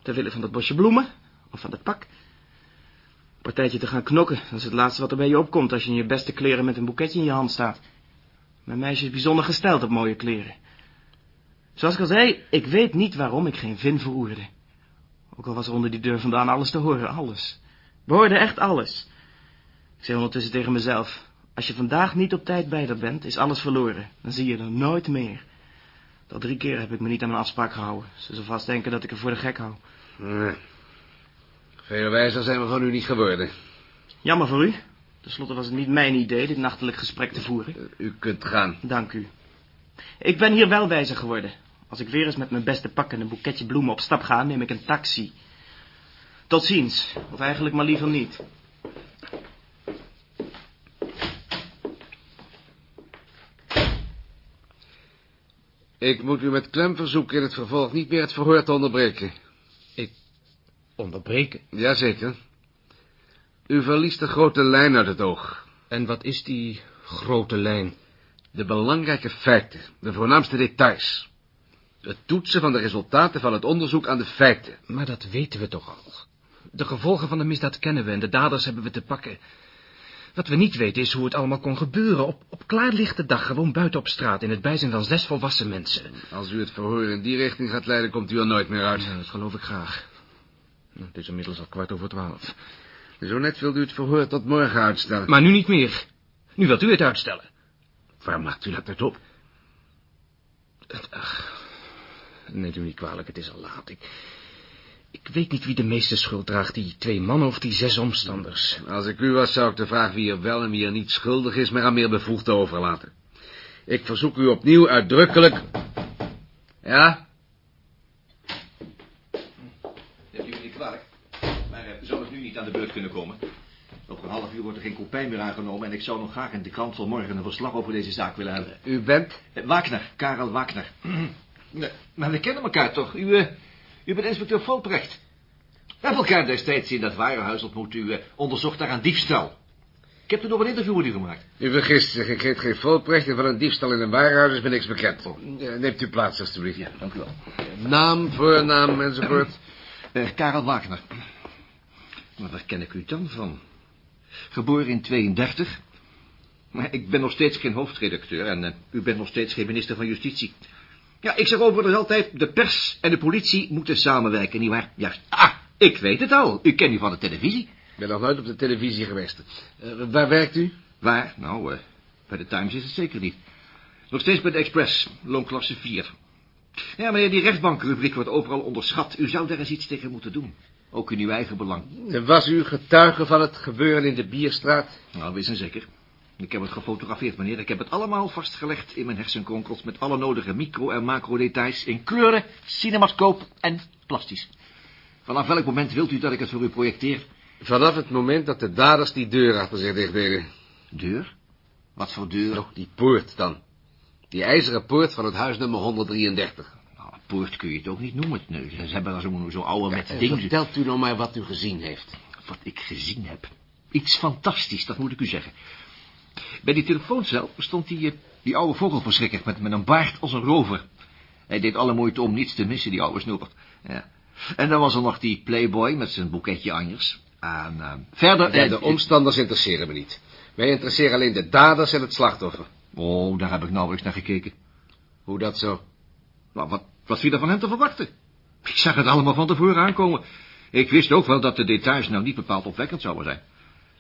Ter wille van dat bosje bloemen, of van dat pak. Een partijtje te gaan knokken, dat is het laatste wat er bij je opkomt als je in je beste kleren met een boeketje in je hand staat. Mijn meisje is bijzonder gesteld op mooie kleren. Zoals ik al zei, ik weet niet waarom ik geen vin veroerde. Ook al was er onder die deur vandaan alles te horen, alles. We hoorden echt alles. Ik zei ondertussen tegen mezelf, als je vandaag niet op tijd bij dat bent, is alles verloren. Dan zie je er nooit meer. Al drie keer heb ik me niet aan mijn afspraak gehouden. Ze zullen vast denken dat ik er voor de gek hou. Nee. Veel wijzer zijn we van u niet geworden. Jammer voor u. Ten slotte was het niet mijn idee dit nachtelijk gesprek te voeren. U kunt gaan. Dank u. Ik ben hier wel wijzer geworden. Als ik weer eens met mijn beste pak en een boeketje bloemen op stap ga, neem ik een taxi. Tot ziens. Of eigenlijk maar liever niet. Ik moet u met klem verzoeken in het vervolg niet meer het verhoor te onderbreken. Onderbreken. Jazeker. U verliest de grote lijn uit het oog. En wat is die grote lijn? De belangrijke feiten, de voornaamste details. Het toetsen van de resultaten van het onderzoek aan de feiten. Maar dat weten we toch al. De gevolgen van de misdaad kennen we en de daders hebben we te pakken. Wat we niet weten is hoe het allemaal kon gebeuren. Op, op klaarlichte dag, gewoon buiten op straat... in het bijzijn van zes volwassen mensen. Als u het verhoor in die richting gaat leiden, komt u er nooit meer uit. Ja, dat geloof ik graag. Nou, Het is inmiddels al kwart over twaalf. Zo net wilde u het verhoor tot morgen uitstellen. Maar nu niet meer. Nu wilt u het uitstellen. waar maakt u dat uit op? Ach, neemt u niet kwalijk, het is al laat. Ik, ik weet niet wie de meeste schuld draagt, die twee mannen of die zes omstanders. Als ik u was, zou ik de vraag wie er wel en wie er niet schuldig is... maar aan meer bevoegd overlaten. Ik verzoek u opnieuw uitdrukkelijk... Ja? Neemt u me niet kwalijk. Maar eh, zou het nu niet aan de beurt kunnen komen? Over een half uur wordt er geen kopij meer aangenomen... en ik zou nog graag in de krant van morgen een verslag over deze zaak willen hebben. U bent? Eh, Wagner, Karel Wagner. Nee, maar we kennen elkaar toch? U, eh, u bent inspecteur Volprecht. We hebben elkaar destijds in dat warenhuis ontmoet. U eh, onderzocht daar aan diefstal. Ik heb toen nog een interview met u gemaakt. U vergist zich, ik heet geen Volprecht... en van een diefstal in een warenhuis is me niks bekend. Eh, Neemt u plaats, alstublieft. Ja, dank u wel. Naam, voornaam enzovoort. Eh, Karel Wagner. Maar waar ken ik u dan van? Geboren in 32. Maar ik ben nog steeds geen hoofdredacteur... en eh, u bent nog steeds geen minister van Justitie. Ja, ik zeg overigens altijd... de pers en de politie moeten samenwerken, nietwaar? Juist. Ah, ik weet het al. U kent u van de televisie. Ik ben nog nooit op de televisie geweest. Eh, waar werkt u? Waar? Nou, eh, bij de Times is het zeker niet. Nog steeds bij de Express, loonklasse 4. Ja, meneer, die rechtbankrubriek wordt overal onderschat. U zou daar eens iets tegen moeten doen. Ook in uw eigen belang. Was u getuige van het gebeuren in de Bierstraat? Nou, wees en zeker. Ik heb het gefotografeerd, meneer. Ik heb het allemaal vastgelegd in mijn hersenkronkels... met alle nodige micro- en macro-details... in kleuren, cinemascoop en plastisch. Vanaf welk moment wilt u dat ik het voor u projecteer? Vanaf het moment dat de daders die deur achter zich dicht deden. Deur? Wat voor deur? Nog die poort dan. Die ijzeren poort van het huis nummer 133. Poort kun je het ook niet noemen. Ze hebben daar zo'n zo oude met En dingen... Vertelt u nou maar wat u gezien heeft. Wat ik gezien heb. Iets fantastisch, dat moet ik u zeggen. Bij die telefooncel stond die, eh, die oude vogelverschrikker met, met een baard als een rover. Hij deed alle moeite om niets te missen, die oude snoepert. Ja. En dan was er nog die playboy met zijn boeketje anjers. En eh, verder... Ja, eh, de omstanders interesseren me niet. Mij interesseren alleen de daders en het slachtoffer. Oh, daar heb ik nauwelijks naar gekeken. Hoe dat zo? Nou, wat, wat viel er van hem te verwachten? Ik zag het allemaal van tevoren aankomen. Ik wist ook wel dat de details nou niet bepaald opwekkend zouden zijn.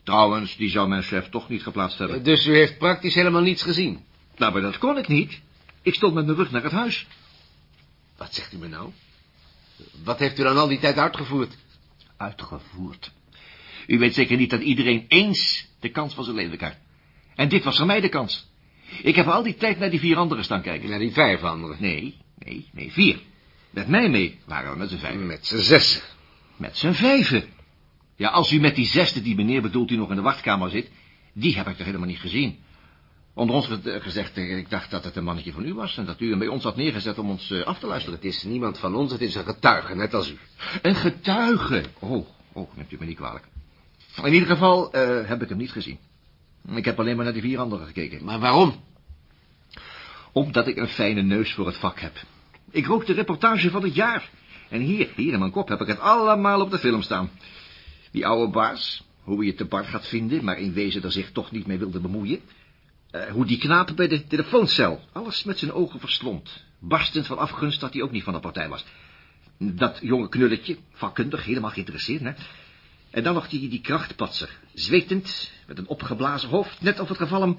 Trouwens, die zou mijn chef toch niet geplaatst hebben. Dus u heeft praktisch helemaal niets gezien? Nou, maar dat kon ik niet. Ik stond met mijn rug naar het huis. Wat zegt u me nou? Wat heeft u dan al die tijd uitgevoerd? Uitgevoerd. U weet zeker niet dat iedereen eens de kans van zijn leven krijgt. En dit was voor mij de kans. Ik heb al die tijd naar die vier anderen staan kijken. Naar die vijf anderen. Nee, nee, nee, vier. Met mij mee waren we met z'n vijf. Met z'n zessen. Met z'n vijven. Ja, als u met die zesde die meneer bedoelt die nog in de wachtkamer zit... die heb ik er helemaal niet gezien. Onder ons ge- gezegd, eh, ik dacht dat het een mannetje van u was... en dat u hem bij ons had neergezet om ons eh, af te luisteren. Het is niemand van ons, het is een getuige, net als u. Een getuige. Oh, oh, neemt u me niet kwalijk. In ieder geval eh, heb ik hem niet gezien. Ik heb alleen maar naar die vier anderen gekeken. Maar waarom? Omdat ik een fijne neus voor het vak heb. Ik rook de reportage van het jaar. En hier, hier in mijn kop heb ik het allemaal op de film staan. Die oude baas, hoe hij het te bar gaat vinden... maar in wezen er zich toch niet mee wilde bemoeien. Eh, hoe die knaap bij de telefooncel alles met zijn ogen verslond. Barstend van afgunst dat hij ook niet van de partij was. Dat jonge knulletje, vakkundig, helemaal geïnteresseerd, hè. En dan nog die, die krachtpatser, zwetend, met een opgeblazen hoofd... net of het geval hem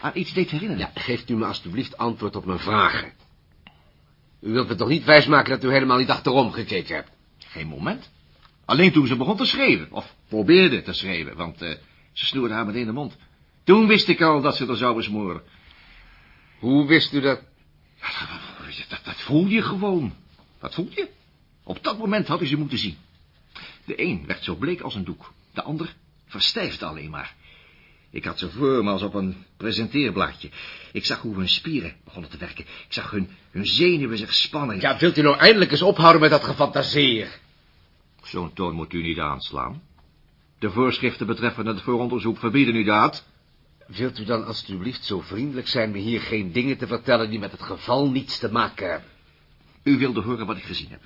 aan iets deed herinneren. Ja, geeft u me alstublieft antwoord op mijn vragen. U wilt me toch niet wijsmaken dat u helemaal niet achterom gekeken hebt? Geen moment. Alleen toen ze begon te schreeuwen, of probeerde te schreeuwen, want eh, ze snoerde haar meteen de mond. Toen wist ik al dat ze er zouden smoren. Hoe wist u dat? Dat, dat voel je gewoon. Dat voel je. Op dat moment had u ze moeten zien. De een werd zo bleek als een doek. De ander verstijfde alleen maar. Ik had ze voor me als op een presenteerblaadje. Ik zag hoe hun spieren begonnen te werken. Ik zag hun, hun zenuwen zich spannen. Ja, wilt u nou eindelijk eens ophouden met dat gefantaseer? Zo'n toon moet u niet aanslaan. De voorschriften betreffende het vooronderzoek verbieden u dat. Wilt u dan alstublieft zo vriendelijk zijn me hier geen dingen te vertellen die met het geval niets te maken hebben? U wilde horen wat ik gezien heb.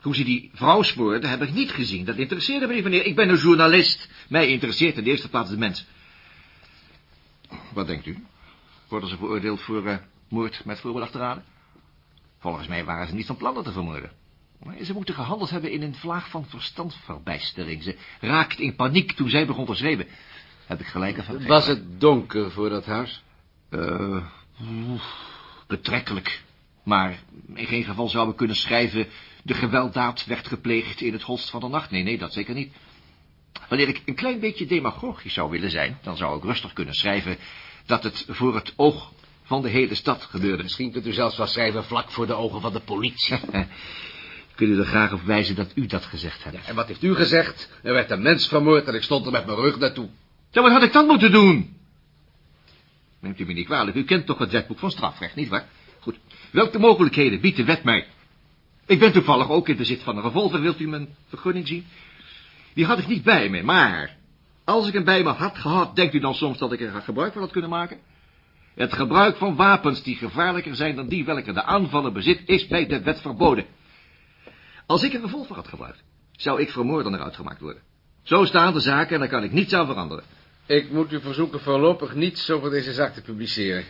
Hoe ze die vrouw spoorden, heb ik niet gezien. Dat interesseerde me niet, meneer. Ik ben een journalist. Mij interesseert in de eerste plaats de mens. Wat denkt u? Worden ze veroordeeld voor uh, moord met voorbedachte raden? Volgens mij waren ze niet van plan dat te vermoorden. Maar ze moeten gehandeld hebben in een vlaag van verstandverbijstering. Ze raakte in paniek toen zij begon te schreeuwen. Heb ik gelijk of Was het donker voor dat huis? Uh, betrekkelijk. Maar in geen geval zouden we kunnen schrijven... de gewelddaad werd gepleegd in het holst van de nacht. Nee, nee, dat zeker niet. Wanneer ik een klein beetje demagogisch zou willen zijn... dan zou ik rustig kunnen schrijven... dat het voor het oog van de hele stad gebeurde. Misschien kunt u zelfs wel schrijven vlak voor de ogen van de politie. Kunt u er graag op wijzen dat u dat gezegd hebt. en wat heeft u gezegd? Er werd een mens vermoord en ik stond er met mijn rug naartoe. Ja, wat had ik dan moeten doen? Neemt u me niet kwalijk, u kent toch het wetboek van strafrecht, nietwaar? Goed, welke mogelijkheden biedt de wet mij? Ik ben toevallig ook in bezit van een revolver, wilt u mijn vergunning zien? Die had ik niet bij me, maar... als ik hem bij me had gehad, denkt u dan soms dat ik er gebruik van had kunnen maken? Het gebruik van wapens die gevaarlijker zijn dan die welke de aanvaller bezit, is bij de wet verboden. Als ik een revolver had gebruikt, zou ik vermoorden eruit gemaakt worden. Zo staan de zaken en daar kan ik niets aan veranderen. Ik moet u verzoeken voorlopig niets over deze zaak te publiceren.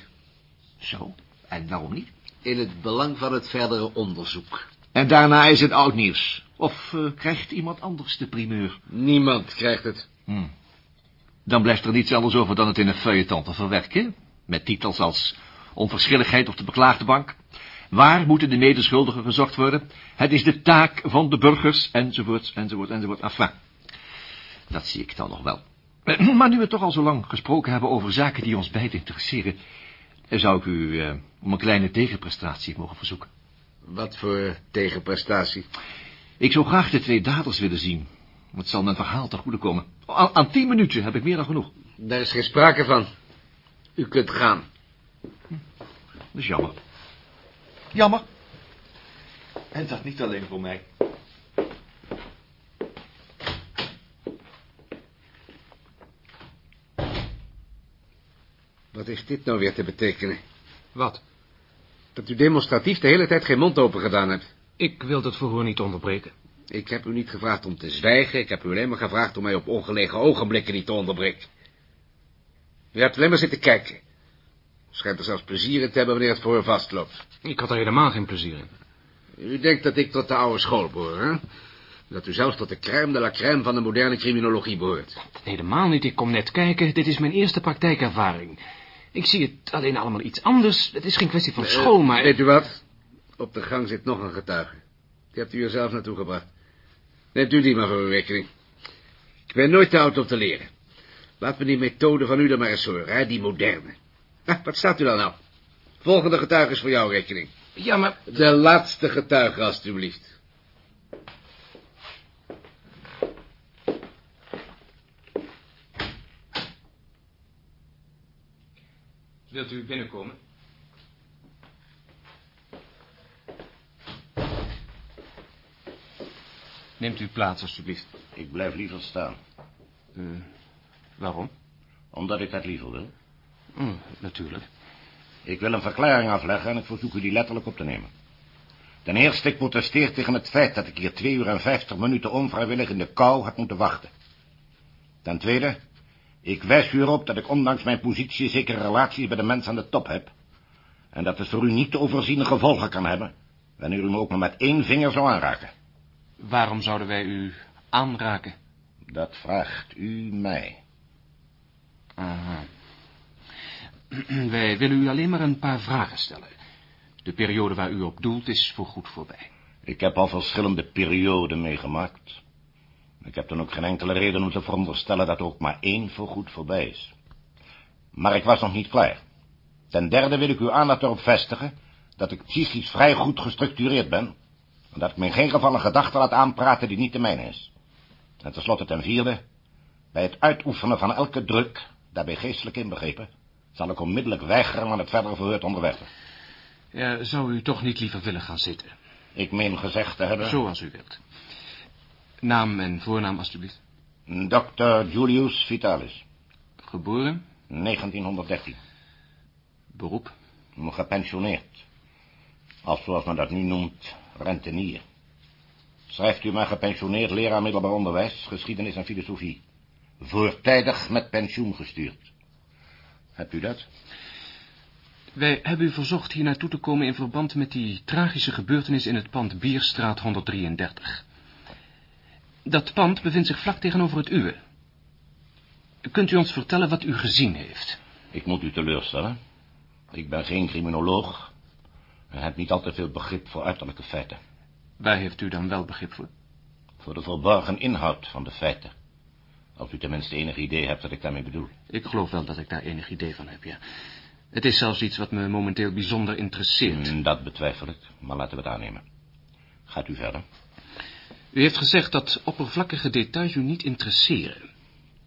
Zo? En waarom niet? In het belang van het verdere onderzoek. En daarna is het oud nieuws. Of uh, krijgt iemand anders de primeur? Niemand krijgt het. Hm. Dan blijft er niets anders over dan het in een feuilleton te verwerken. Met titels als onverschilligheid op de beklaagde bank. Waar moeten de medeschuldigen gezocht worden? Het is de taak van de burgers, enzovoort, enzovoort, enzovoort. Enfin, dat zie ik dan nog wel. Maar nu we toch al zo lang gesproken hebben over zaken die ons beiden interesseren... zou ik u uh, om een kleine tegenprestatie mogen verzoeken. Wat voor tegenprestatie? Ik zou graag de twee daders willen zien. Het zal mijn verhaal te goede komen. Aan, aan tien minuten heb ik meer dan genoeg. Daar is geen sprake van. U kunt gaan. Dat is jammer. Jammer. En dat niet alleen voor mij. Wat heeft dit nou weer te betekenen? Wat? Dat u demonstratief de hele tijd geen mond open gedaan hebt. Ik wil dat verhoor niet onderbreken. Ik heb u niet gevraagd om te zwijgen. Ik heb u alleen maar gevraagd om mij op ongelegen ogenblikken niet te onderbreken. U hebt alleen maar zitten kijken. Schijnt er zelfs plezier in te hebben wanneer het voor u vastloopt. Ik had er helemaal geen plezier in. U denkt dat ik tot de oude school behoor, hè? Dat u zelfs tot de crème de la crème van de moderne criminologie behoort. Helemaal niet, ik kom net kijken. Dit is mijn eerste praktijkervaring. Ik zie het alleen allemaal iets anders. Het is geen kwestie van school, maar... Weet u wat? Op de gang zit nog een getuige. Die hebt u er zelf naartoe gebracht. Neemt u die maar voor uw rekening. Ik ben nooit te oud om te leren. Laat me die methode van u dan maar eens horen, hè, die moderne. Ah, wat staat u dan nou? Volgende getuige is voor jouw rekening. Ja, maar... De laatste getuige, alstublieft. Wilt u binnenkomen? Neemt u plaats, alstublieft. Ik blijf liever staan. Uh, waarom? Omdat ik dat liever wil. Mm, natuurlijk. Ik wil een verklaring afleggen en ik verzoek u die letterlijk op te nemen. Ten eerste, ik protesteer tegen het feit dat ik hier twee uur en vijftig minuten onvrijwillig in de kou heb moeten wachten. Ten tweede, ik wijs u erop dat ik ondanks mijn positie zekere relaties bij de mensen aan de top heb. En dat het voor u niet te overziene gevolgen kan hebben, wanneer u me ook maar met één vinger zou aanraken. Waarom zouden wij u aanraken? Dat vraagt u mij. Aha. Wij willen u alleen maar een paar vragen stellen. De periode waar u op doelt is voorgoed voorbij. Ik heb al verschillende perioden meegemaakt. Ik heb dan ook geen enkele reden om te veronderstellen dat er ook maar één voorgoed voorbij is. Maar ik was nog niet klaar. Ten derde wil ik uw aandacht erop vestigen dat ik psychisch vrij goed gestructureerd ben... dat ik me in geen geval een gedachte laat aanpraten die niet de mijne is. En tenslotte ten vierde, bij het uitoefenen van elke druk, daarbij geestelijk inbegrepen zal ik onmiddellijk weigeren aan het verdere verhoor te onderwerpen. Ja, zou u toch niet liever willen gaan zitten? Ik meen gezegd te hebben... Zoals u wilt. Naam en voornaam, alstublieft. Dr. Julius Vitalis. Geboren? 1913. Beroep? Gepensioneerd. Als, zoals men dat nu noemt, rentenier. Schrijft u maar gepensioneerd leraar middelbaar onderwijs, geschiedenis en filosofie. Voortijdig met pensioen gestuurd. Hebt u dat? Wij hebben u verzocht hier naartoe te komen in verband met die tragische gebeurtenis in het pand Bierstraat 133. Dat pand bevindt zich vlak tegenover het uwe. Kunt u ons vertellen wat u gezien heeft? Ik moet u teleurstellen. Ik ben geen criminoloog en heb niet al te veel begrip voor uiterlijke feiten. Waar heeft u dan wel begrip voor? Voor de verborgen inhoud van de feiten. Als u tenminste enig idee hebt wat ik daarmee bedoel. Ik geloof wel dat ik daar enig idee van heb, ja. Het is zelfs iets wat me momenteel bijzonder interesseert. Hmm, dat betwijfel ik, maar laten we het aannemen. Gaat u verder. U heeft gezegd dat oppervlakkige details u niet interesseren.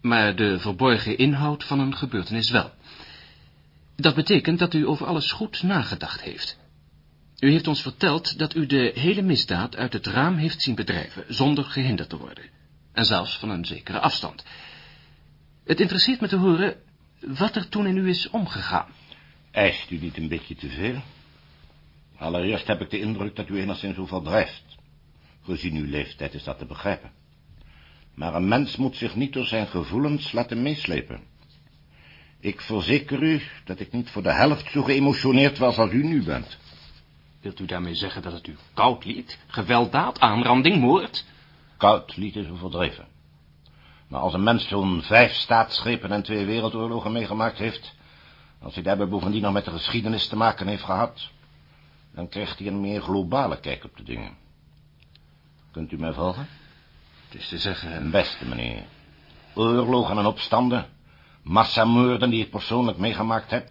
Maar de verborgen inhoud van een gebeurtenis wel. Dat betekent dat u over alles goed nagedacht heeft. U heeft ons verteld dat u de hele misdaad uit het raam heeft zien bedrijven, zonder gehinderd te worden. En zelfs van een zekere afstand. Het interesseert me te horen wat er toen in u is omgegaan. Eist u niet een beetje te veel? Allereerst heb ik de indruk dat u enigszins overdrijft. Gezien uw leeftijd is dat te begrijpen. Maar een mens moet zich niet door zijn gevoelens laten meeslepen. Ik verzeker u dat ik niet voor de helft zo geëmotioneerd was als u nu bent. Wilt u daarmee zeggen dat het u koud liet? Gewelddaad, aanranding, moord? Koud liet is overdreven. Maar als een mens zo'n vijf staatsgrepen en twee wereldoorlogen meegemaakt heeft... als hij daarbij bovendien nog met de geschiedenis te maken heeft gehad... dan krijgt hij een meer globale kijk op de dingen. Kunt u mij volgen? Het is te zeggen... Beste meneer, oorlogen en opstanden, massamoorden die ik persoonlijk meegemaakt heb,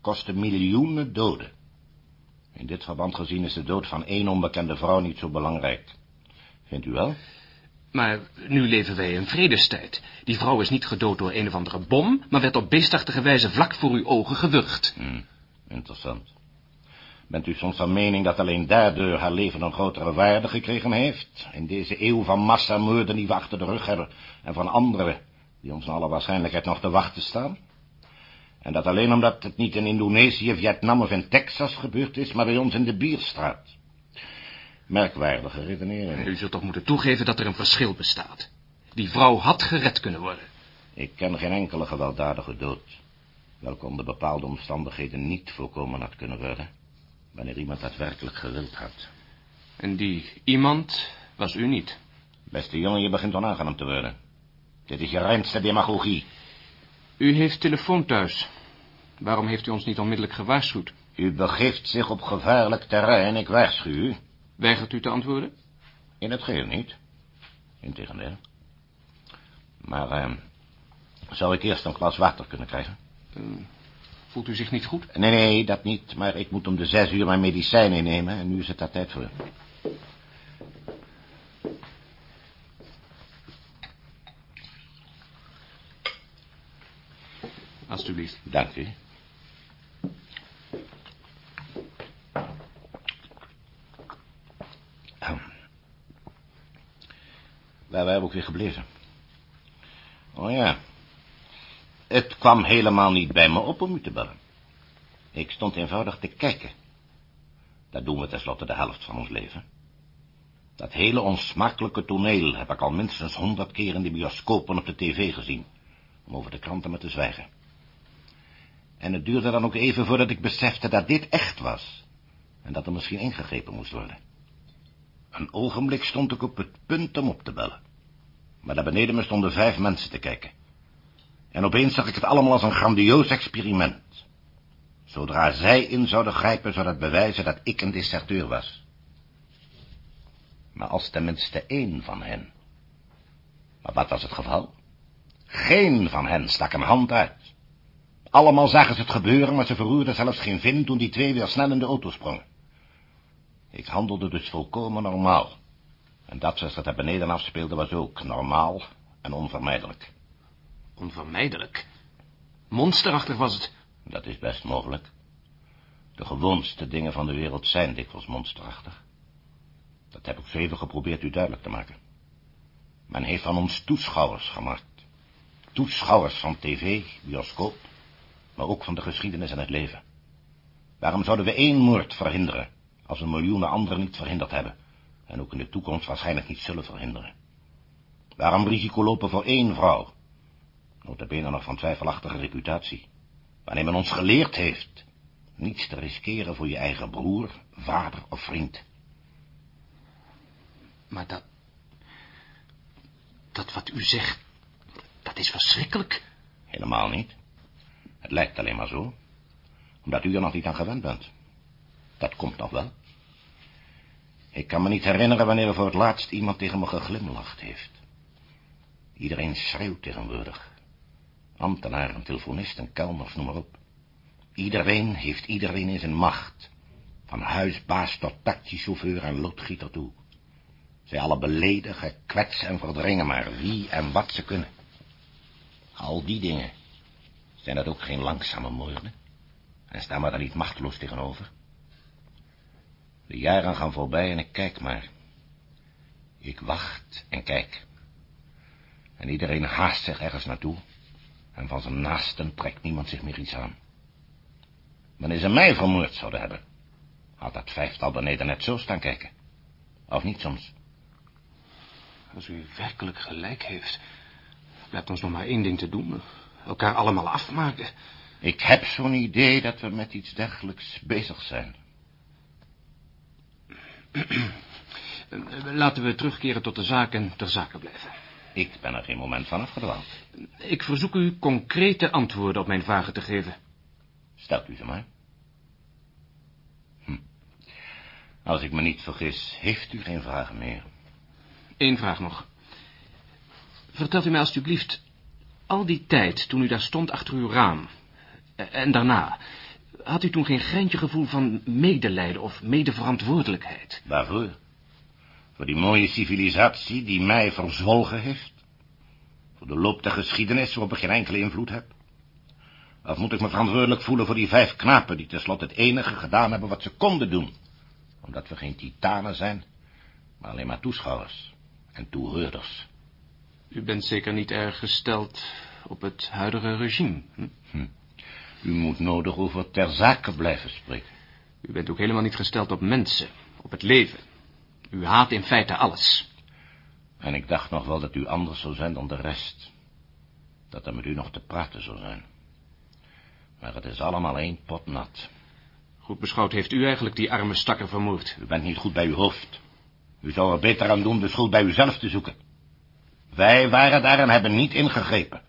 kosten miljoenen doden. In dit verband gezien is de dood van één onbekende vrouw niet zo belangrijk. Vindt u wel? Maar nu leven wij in vredestijd. Die vrouw is niet gedood door een of andere bom, maar werd op beestachtige wijze vlak voor uw ogen gewurgd. Hm, interessant. Bent u soms van mening dat alleen daardoor haar leven een grotere waarde gekregen heeft? In deze eeuw van massamoorden die we achter de rug hebben... en van anderen die ons naar alle waarschijnlijkheid nog te wachten staan? En dat alleen omdat het niet in Indonesië, Vietnam of in Texas gebeurd is... maar bij ons in de Bierstraat. Merkwaardige redenering. U zult toch moeten toegeven dat er een verschil bestaat. Die vrouw had gered kunnen worden. Ik ken geen enkele gewelddadige dood... welke onder bepaalde omstandigheden niet voorkomen had kunnen worden wanneer iemand daadwerkelijk gewild had. En die iemand was u niet? Beste jongen, je begint onaangenaam te worden. Dit is je reinste demagogie. U heeft telefoon thuis. Waarom heeft u ons niet onmiddellijk gewaarschuwd? U begeeft zich op gevaarlijk terrein, ik waarschuw u. Weigert u te antwoorden? In het geheel niet. Integendeel. Maar, eh, zou ik eerst een glas water kunnen krijgen? Uh, Voelt u zich niet goed? Nee, nee, dat niet. Maar ik moet om de zes uur mijn medicijn innemen. En nu is het daar tijd voor. Alsjeblieft. Dank u. Waar waren we ook weer gebleven? Oh ja, het kwam helemaal niet bij me op om u te bellen. Ik stond eenvoudig te kijken. Dat doen we tenslotte de helft van ons leven. Dat hele onsmakelijke toneel heb ik al minstens honderd keer in de bioscoop en op de tv gezien, om over de kranten maar te zwijgen. En het duurde dan ook even voordat ik besefte dat dit echt was, en dat er misschien ingegrepen moest worden. Een ogenblik stond ik op het punt om op te bellen. Maar daar beneden me stonden vijf mensen te kijken. En opeens zag ik het allemaal als een grandioos experiment. Zodra zij in zouden grijpen, zou dat bewijzen dat ik een deserteur was. Maar als tenminste één van hen. Maar wat was het geval? Geen van hen stak een hand uit. Allemaal zagen ze het gebeuren, maar ze verroerden zelfs geen vin toen die twee weer snel in de auto sprongen. Ik handelde dus volkomen normaal. En dat zoals dat er beneden afspeelde was ook normaal en onvermijdelijk. Onvermijdelijk. Monsterachtig was het. Dat is best mogelijk. De gewoonste dingen van de wereld zijn dikwijls monsterachtig. Dat heb ik zo even geprobeerd u duidelijk te maken. Men heeft van ons toeschouwers gemaakt. Toeschouwers van tv, bioscoop, maar ook van de geschiedenis en het leven. Waarom zouden we één moord verhinderen, als we miljoenen anderen niet verhinderd hebben en ook in de toekomst waarschijnlijk niet zullen verhinderen. Waarom risico lopen voor één vrouw? Notabene nog van twijfelachtige reputatie. Wanneer men ons geleerd heeft niets te riskeren voor je eigen broer, vader of vriend. Maar dat... Dat wat u zegt, dat is verschrikkelijk. Helemaal niet. Het lijkt alleen maar zo. Omdat u er nog niet aan gewend bent. Dat komt nog wel. Ik kan me niet herinneren wanneer er voor het laatst iemand tegen me geglimlacht heeft. Iedereen schreeuwt tegenwoordig. Ambtenaren, telefonisten, kelners, noem maar op. Iedereen heeft iedereen in zijn macht. Van huisbaas tot taxichauffeur en loodgieter toe. Zij alle beledigen, kwetsen en verdringen maar wie en wat ze kunnen. Al die dingen. Zijn dat ook geen langzame moorden? En staan we daar niet machteloos tegenover? De jaren gaan voorbij en ik kijk maar. Ik wacht en kijk. En iedereen haast zich ergens naartoe. En van zijn naasten trekt niemand zich meer iets aan. Wanneer ze mij vermoord zouden hebben, had dat vijftal beneden net zo staan kijken. Of niet soms? Als u werkelijk gelijk heeft, blijft ons nog maar één ding te doen. Elkaar allemaal afmaken. Ik heb zo'n idee dat we met iets dergelijks bezig zijn. Laten we terugkeren tot de zaak en ter zake blijven. Ik ben er geen moment van afgedwaald. Ik verzoek u concrete antwoorden op mijn vragen te geven. Stelt u ze maar. Hm. Als ik me niet vergis, heeft u geen vragen meer. Eén vraag nog. Vertelt u mij alstublieft, al die tijd toen u daar stond achter uw raam... en daarna, had u toen geen greintje gevoel van medelijden of medeverantwoordelijkheid? Waarvoor? Voor die mooie civilisatie die mij verzwolgen heeft? Voor de loop der geschiedenis waarop ik geen enkele invloed heb? Of moet ik me verantwoordelijk voelen voor die vijf knapen... die tenslotte het enige gedaan hebben wat ze konden doen? Omdat we geen titanen zijn, maar alleen maar toeschouwers en toehoorders. U bent zeker niet erg gesteld op het huidige regime. Hm? Hm. U moet nodig over ter zake blijven spreken. U bent ook helemaal niet gesteld op mensen, op het leven. U haat in feite alles. En ik dacht nog wel dat u anders zou zijn dan de rest. Dat er met u nog te praten zou zijn. Maar het is allemaal één pot nat. Goed beschouwd heeft u eigenlijk die arme stakker vermoord. U bent niet goed bij uw hoofd. U zou er beter aan doen de schuld bij uzelf te zoeken. Wij waren daar en hebben niet ingegrepen.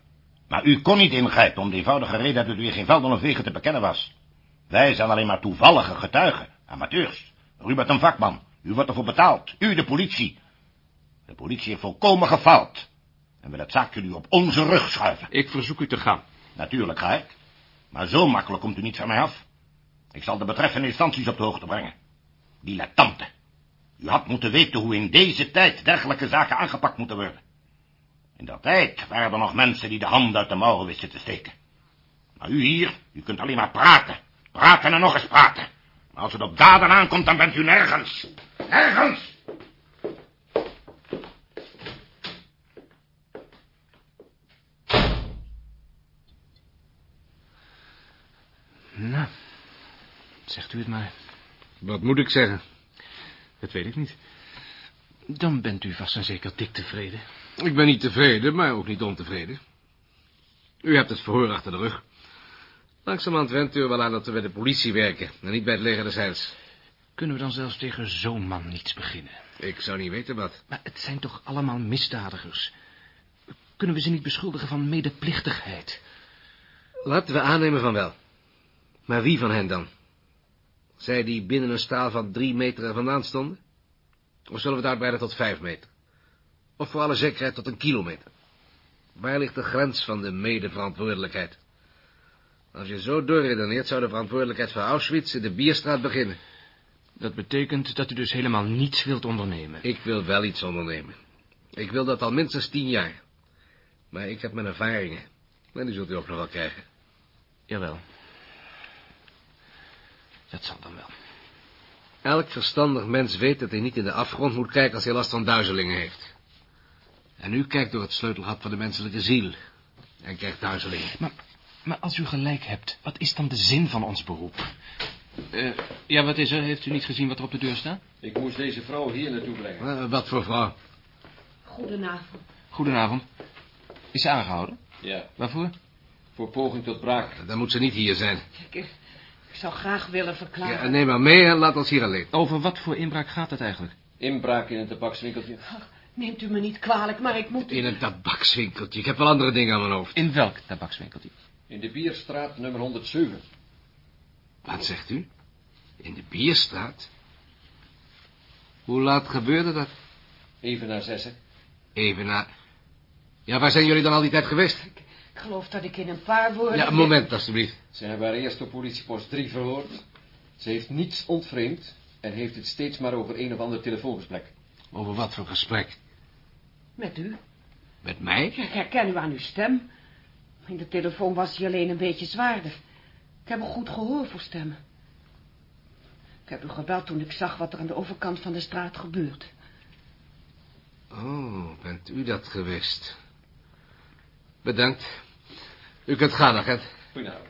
Maar u kon niet ingrijpen om de eenvoudige reden dat u weer geen velden of wegen te bekennen was. Wij zijn alleen maar toevallige getuigen, amateurs. U bent een vakman. U wordt ervoor betaald. U, de politie. De politie heeft volkomen gefaald. En wil het zaakje nu op onze rug schuiven. Ik verzoek u te gaan. Natuurlijk ga ik. Maar zo makkelijk komt u niet van mij af. Ik zal de betreffende instanties op de hoogte brengen. Dilettante. U had moeten weten hoe in deze tijd dergelijke zaken aangepakt moeten worden. In dat tijd waren er nog mensen die de handen uit de mouwen wisten te steken. Maar u hier, u kunt alleen maar praten. Praten en nog eens praten. Maar als het op daden aankomt, dan bent u nergens. Nergens! Nou, zegt u het maar. Wat moet ik zeggen? Dat weet ik niet. Dan bent u vast en zeker dik tevreden. Ik ben niet tevreden, maar ook niet ontevreden. U hebt het verhoor achter de rug. Langzamerhand went u er wel aan dat we bij de politie werken... en niet bij het leger des Heils. Kunnen we dan zelfs tegen zo'n man niets beginnen? Ik zou niet weten wat. Maar het zijn toch allemaal misdadigers? Kunnen we ze niet beschuldigen van medeplichtigheid? Laten we aannemen van wel. Maar wie van hen dan? Zij die binnen een straal van drie meter er vandaan stonden? Of zullen we het uitbreiden tot vijf meter? Of voor alle zekerheid tot een kilometer? Waar ligt de grens van de medeverantwoordelijkheid? Als je zo doorredeneert, zou de verantwoordelijkheid voor Auschwitz in de Bierstraat beginnen. Dat betekent dat u dus helemaal niets wilt ondernemen. Ik wil wel iets ondernemen. Ik wil dat al minstens tien jaar. Maar ik heb mijn ervaringen. En die zult u ook nog wel krijgen. Jawel. Dat zal dan wel. Elk verstandig mens weet dat hij niet in de afgrond moet kijken als hij last van duizelingen heeft. En u kijkt door het sleutelgat van de menselijke ziel. En krijgt duizelingen. Maar, maar als u gelijk hebt, wat is dan de zin van ons beroep? Eh, ja, wat is er? Heeft u niet gezien wat er op de deur staat? Ik moest deze vrouw hier naartoe brengen. Eh, wat voor vrouw? Goedenavond. Goedenavond. Is ze aangehouden? Ja, Waarvoor? voor poging tot braak. Dan moet ze niet hier zijn. Ik zou graag willen verklaren. Ja, neem maar mee en laat ons hier alleen. Over wat voor inbraak gaat het eigenlijk? Inbraak in een tabakswinkeltje. Neemt u me niet kwalijk, maar ik moet... In een tabakswinkeltje. Ik heb wel andere dingen aan mijn hoofd. In welk tabakswinkeltje? In de Bierstraat nummer 107. Wat zegt u? In de bierstraat? Hoe laat gebeurde dat? Even na zessen. Even na... Ja, waar zijn jullie dan al die tijd geweest? Ik geloof dat ik in een paar woorden... Ja, een moment, alstublieft. Ze hebben haar eerst op politiepost 3 verhoord. Ze heeft niets ontvreemd en heeft het steeds maar over een of ander telefoongesprek. Over wat voor gesprek? Met u. Met mij? Ik herken u aan uw stem. In de telefoon was hij alleen een beetje zwaarder. Ik heb een goed gehoor voor stemmen. Ik heb u gebeld toen ik zag wat er aan de overkant van de straat gebeurt. Oh, bent u dat geweest? Bedankt. U kunt gaan, agent. Goedenavond.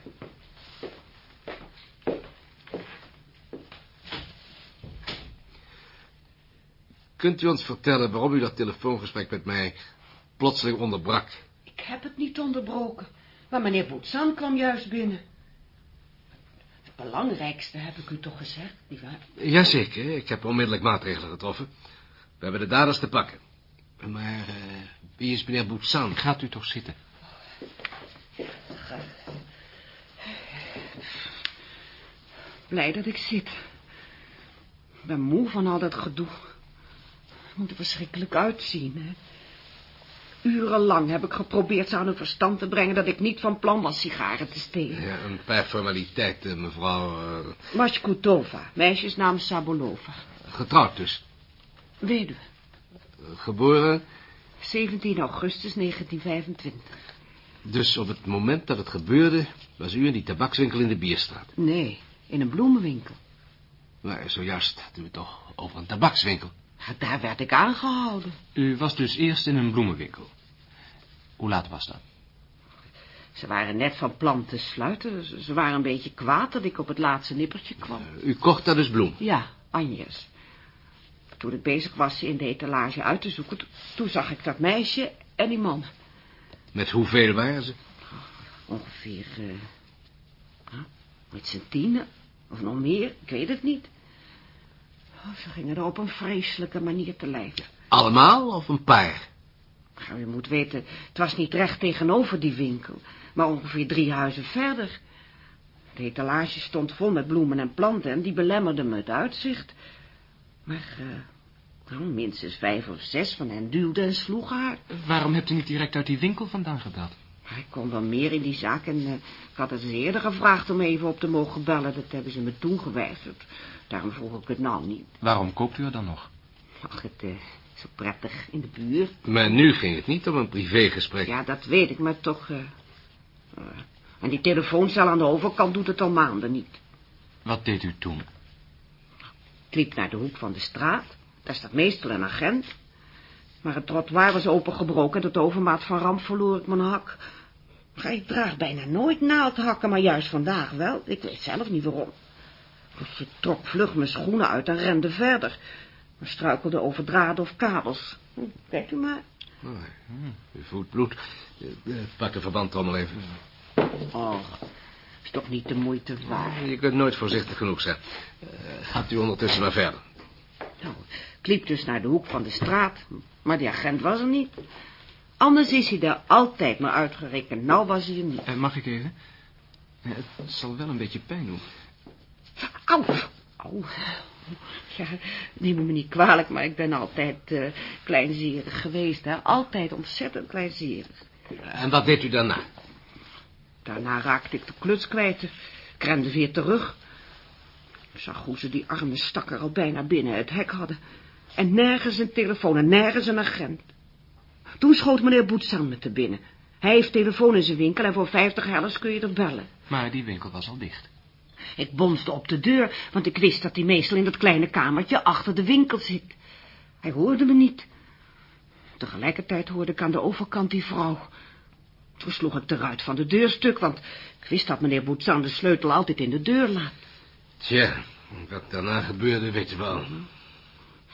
Kunt u ons vertellen waarom u dat telefoongesprek met mij plotseling onderbrak? Ik heb het niet onderbroken. Maar meneer Boetsan kwam juist binnen. Het belangrijkste heb ik u toch gezegd, nietwaar? Jazeker, ik heb onmiddellijk maatregelen getroffen. We hebben de daders te pakken. Maar eh, wie is meneer Boetsan? Gaat u toch zitten? Blij dat ik zit. Ik ben moe van al dat gedoe. Het moet er verschrikkelijk uitzien, hè. Urenlang heb ik geprobeerd ze aan hun verstand te brengen... dat ik niet van plan was sigaren te stelen. Ja, een paar formaliteiten, mevrouw. eh, Mashkutova, meisjesnaam Sabolova. getrouwd dus. Weduwe, Eh, geboren. 17 augustus 1925. Dus op het moment dat het gebeurde... was u in die tabakswinkel in de Bierstraat. Nee, in een bloemenwinkel. Maar zojuist had u het toch over een tabakswinkel. Daar werd ik aangehouden. U was dus eerst in een bloemenwinkel. Hoe laat was dat? Ze waren net van plan te sluiten. Ze- waren een beetje kwaad dat ik op het laatste nippertje kwam. Eh, u kocht daar dus bloem. Ja, Anjes. Toen ik bezig was ze in de etalage uit te zoeken... to- toen zag ik dat meisje en die man. Met hoeveel waren ze? Ongeveer... huh, met z'n tienen, of nog meer, ik weet het niet. Oh, ze gingen er op een vreselijke manier te lijf. Allemaal of een paar? Nou, je moet weten, het was niet recht tegenover die winkel... maar ongeveer drie huizen verder. De etalage stond vol met bloemen en planten... en die belemmerden me het uitzicht. Maar eh, nou, minstens vijf of zes van hen duwden en sloegen haar. Waarom hebt u niet direct uit die winkel vandaan gebeld? Ik kon wel meer in die zaak en eh, ik had het ze eerder gevraagd om even op te mogen bellen. Dat hebben ze me toen geweigerd. Daarom vroeg ik het nou niet. Waarom koopt u er dan nog? Ach, het eh, is zo prettig in de buurt. Maar nu ging het niet om een privégesprek. Ja, dat weet ik, maar toch... eh, eh, en die telefooncel aan de overkant doet het al maanden niet. Wat deed u toen? Ik liep naar de hoek van de straat. Daar staat meestal een agent. Maar het trottoir was opengebroken... en tot overmaat van ramp verloor ik mijn hak. Maar ik draag bijna nooit naaldhakken, maar juist vandaag wel. Ik weet zelf niet waarom. Dus ik trok vlug mijn schoenen uit en rende verder. Maar struikelde over draden of kabels. Hm, Kijk u maar. Oh, u voelt bloed. Eh, eh, Pak de verbandtrommel even. Och, is toch niet de moeite waard. Je kunt nooit voorzichtig genoeg zijn. Eh, gaat u ondertussen maar verder. Nou, ik liep dus naar de hoek van de straat, maar die agent was er niet. Anders is hij daar altijd maar uitgerekend. Nou was hij er niet. Eh, mag ik even? Het zal wel een beetje pijn doen. Auw, auw. Ja, neem me niet kwalijk, maar ik ben altijd kleinzierig geweest, hè. Altijd ontzettend kleinzierig. En wat deed u daarna? Daarna raakte ik de kluts kwijt. Ik rende weer terug. Ik zag hoe ze die arme stakker al bijna binnen het hek hadden. En nergens een telefoon en nergens een agent. Toen schoot meneer Boetsan me te binnen. Hij heeft telefoon in zijn winkel en voor vijftig hellers kun je er bellen. Maar die winkel was al dicht. Ik bonsde op de deur, want ik wist dat hij meestal in dat kleine kamertje achter de winkel zit. Hij hoorde me niet. Tegelijkertijd hoorde ik aan de overkant die vrouw. Toen sloeg ik de ruit van de deur stuk, want ik wist dat meneer Boetsan de sleutel altijd in de deur laat. Tja, wat daarna gebeurde, weet je wel.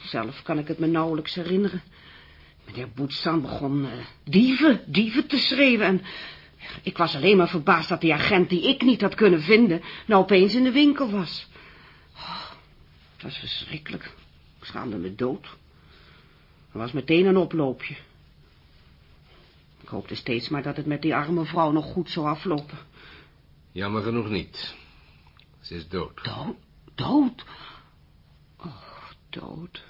Zelf kan ik het me nauwelijks herinneren. Meneer Boetsan begon uh, dieven, dieven te schreeuwen en... Ik was alleen maar verbaasd dat die agent die ik niet had kunnen vinden... nou opeens in de winkel was. Oh, het was verschrikkelijk. Ik schaamde me dood. Er was meteen een oploopje. Ik hoopte steeds maar dat het met die arme vrouw nog goed zou aflopen. Jammer genoeg niet. Ze is dood. Dood? Dood? Dood.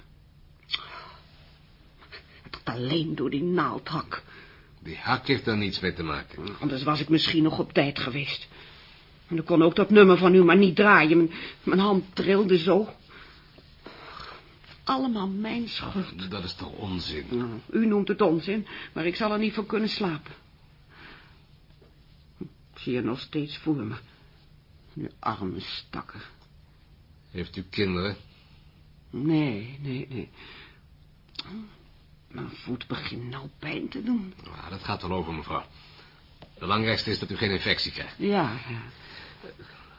Het alleen door die naaldhak. Die hak heeft daar niets mee te maken. Anders was ik misschien nog op tijd geweest. En ik kon ook dat nummer van u maar niet draaien. Mijn, mijn hand trilde zo. Allemaal mijn schuld. Dat is toch onzin? Nou, u noemt het onzin, maar ik zal er niet voor kunnen slapen. Ik zie je nog steeds voor me. Nu arme stakker. Heeft u kinderen? Nee, nee, nee. Mijn voet begint nou pijn te doen. Ja, dat gaat wel over, mevrouw. Het belangrijkste is dat u geen infectie krijgt. Ja, ja.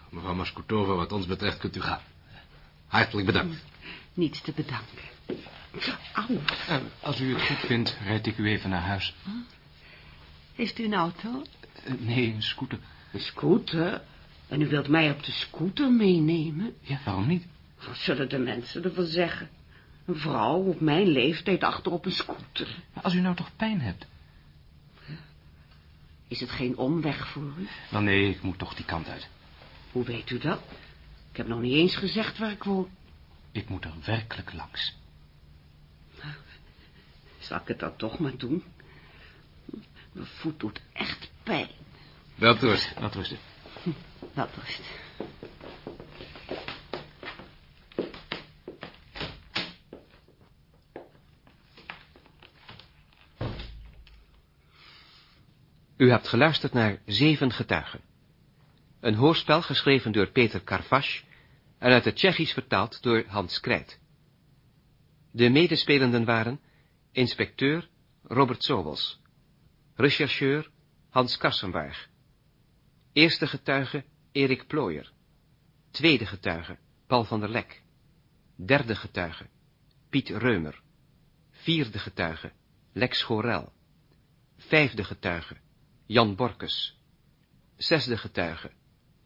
Mevrouw Maskotova, wat ons betreft kunt u gaan. Hartelijk bedankt. Niets te bedanken. Au. Uh, als u het goed vindt, rijd ik u even naar huis. Heeft u een auto? Uh, nee, een scooter. Een scooter? En u wilt mij op de scooter meenemen? Ja, waarom niet? Wat zullen de mensen ervan zeggen? Een vrouw op mijn leeftijd achter op een scooter. Maar als u nou toch pijn hebt? Is het geen omweg voor u? Wel nee, ik moet toch die kant uit. Hoe weet u dat? Ik heb nog niet eens gezegd waar ik woon. Ik moet er werkelijk langs. Zal ik het dan toch maar doen? Mijn voet doet echt pijn. Wel rust. Wel rusten. Wel rust. U hebt geluisterd naar Zeven Getuigen. Een hoorspel geschreven door Peter Karvash en uit het Tsjechisch vertaald door Hans Krijt. De medespelenden waren inspecteur Robert Sobels, rechercheur Hans Kassenberg, eerste getuige Erik Plooyer, tweede getuige Paul van der Lek, derde getuige Piet Reumer, vierde getuige Lex Gorel, vijfde getuige Jan Borkes, zesde getuige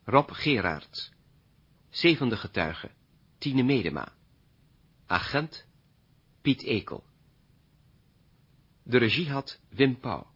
Rob Gerards, zevende getuige Tine Medema, agent Piet Ekel. De regie had Wim Pauw.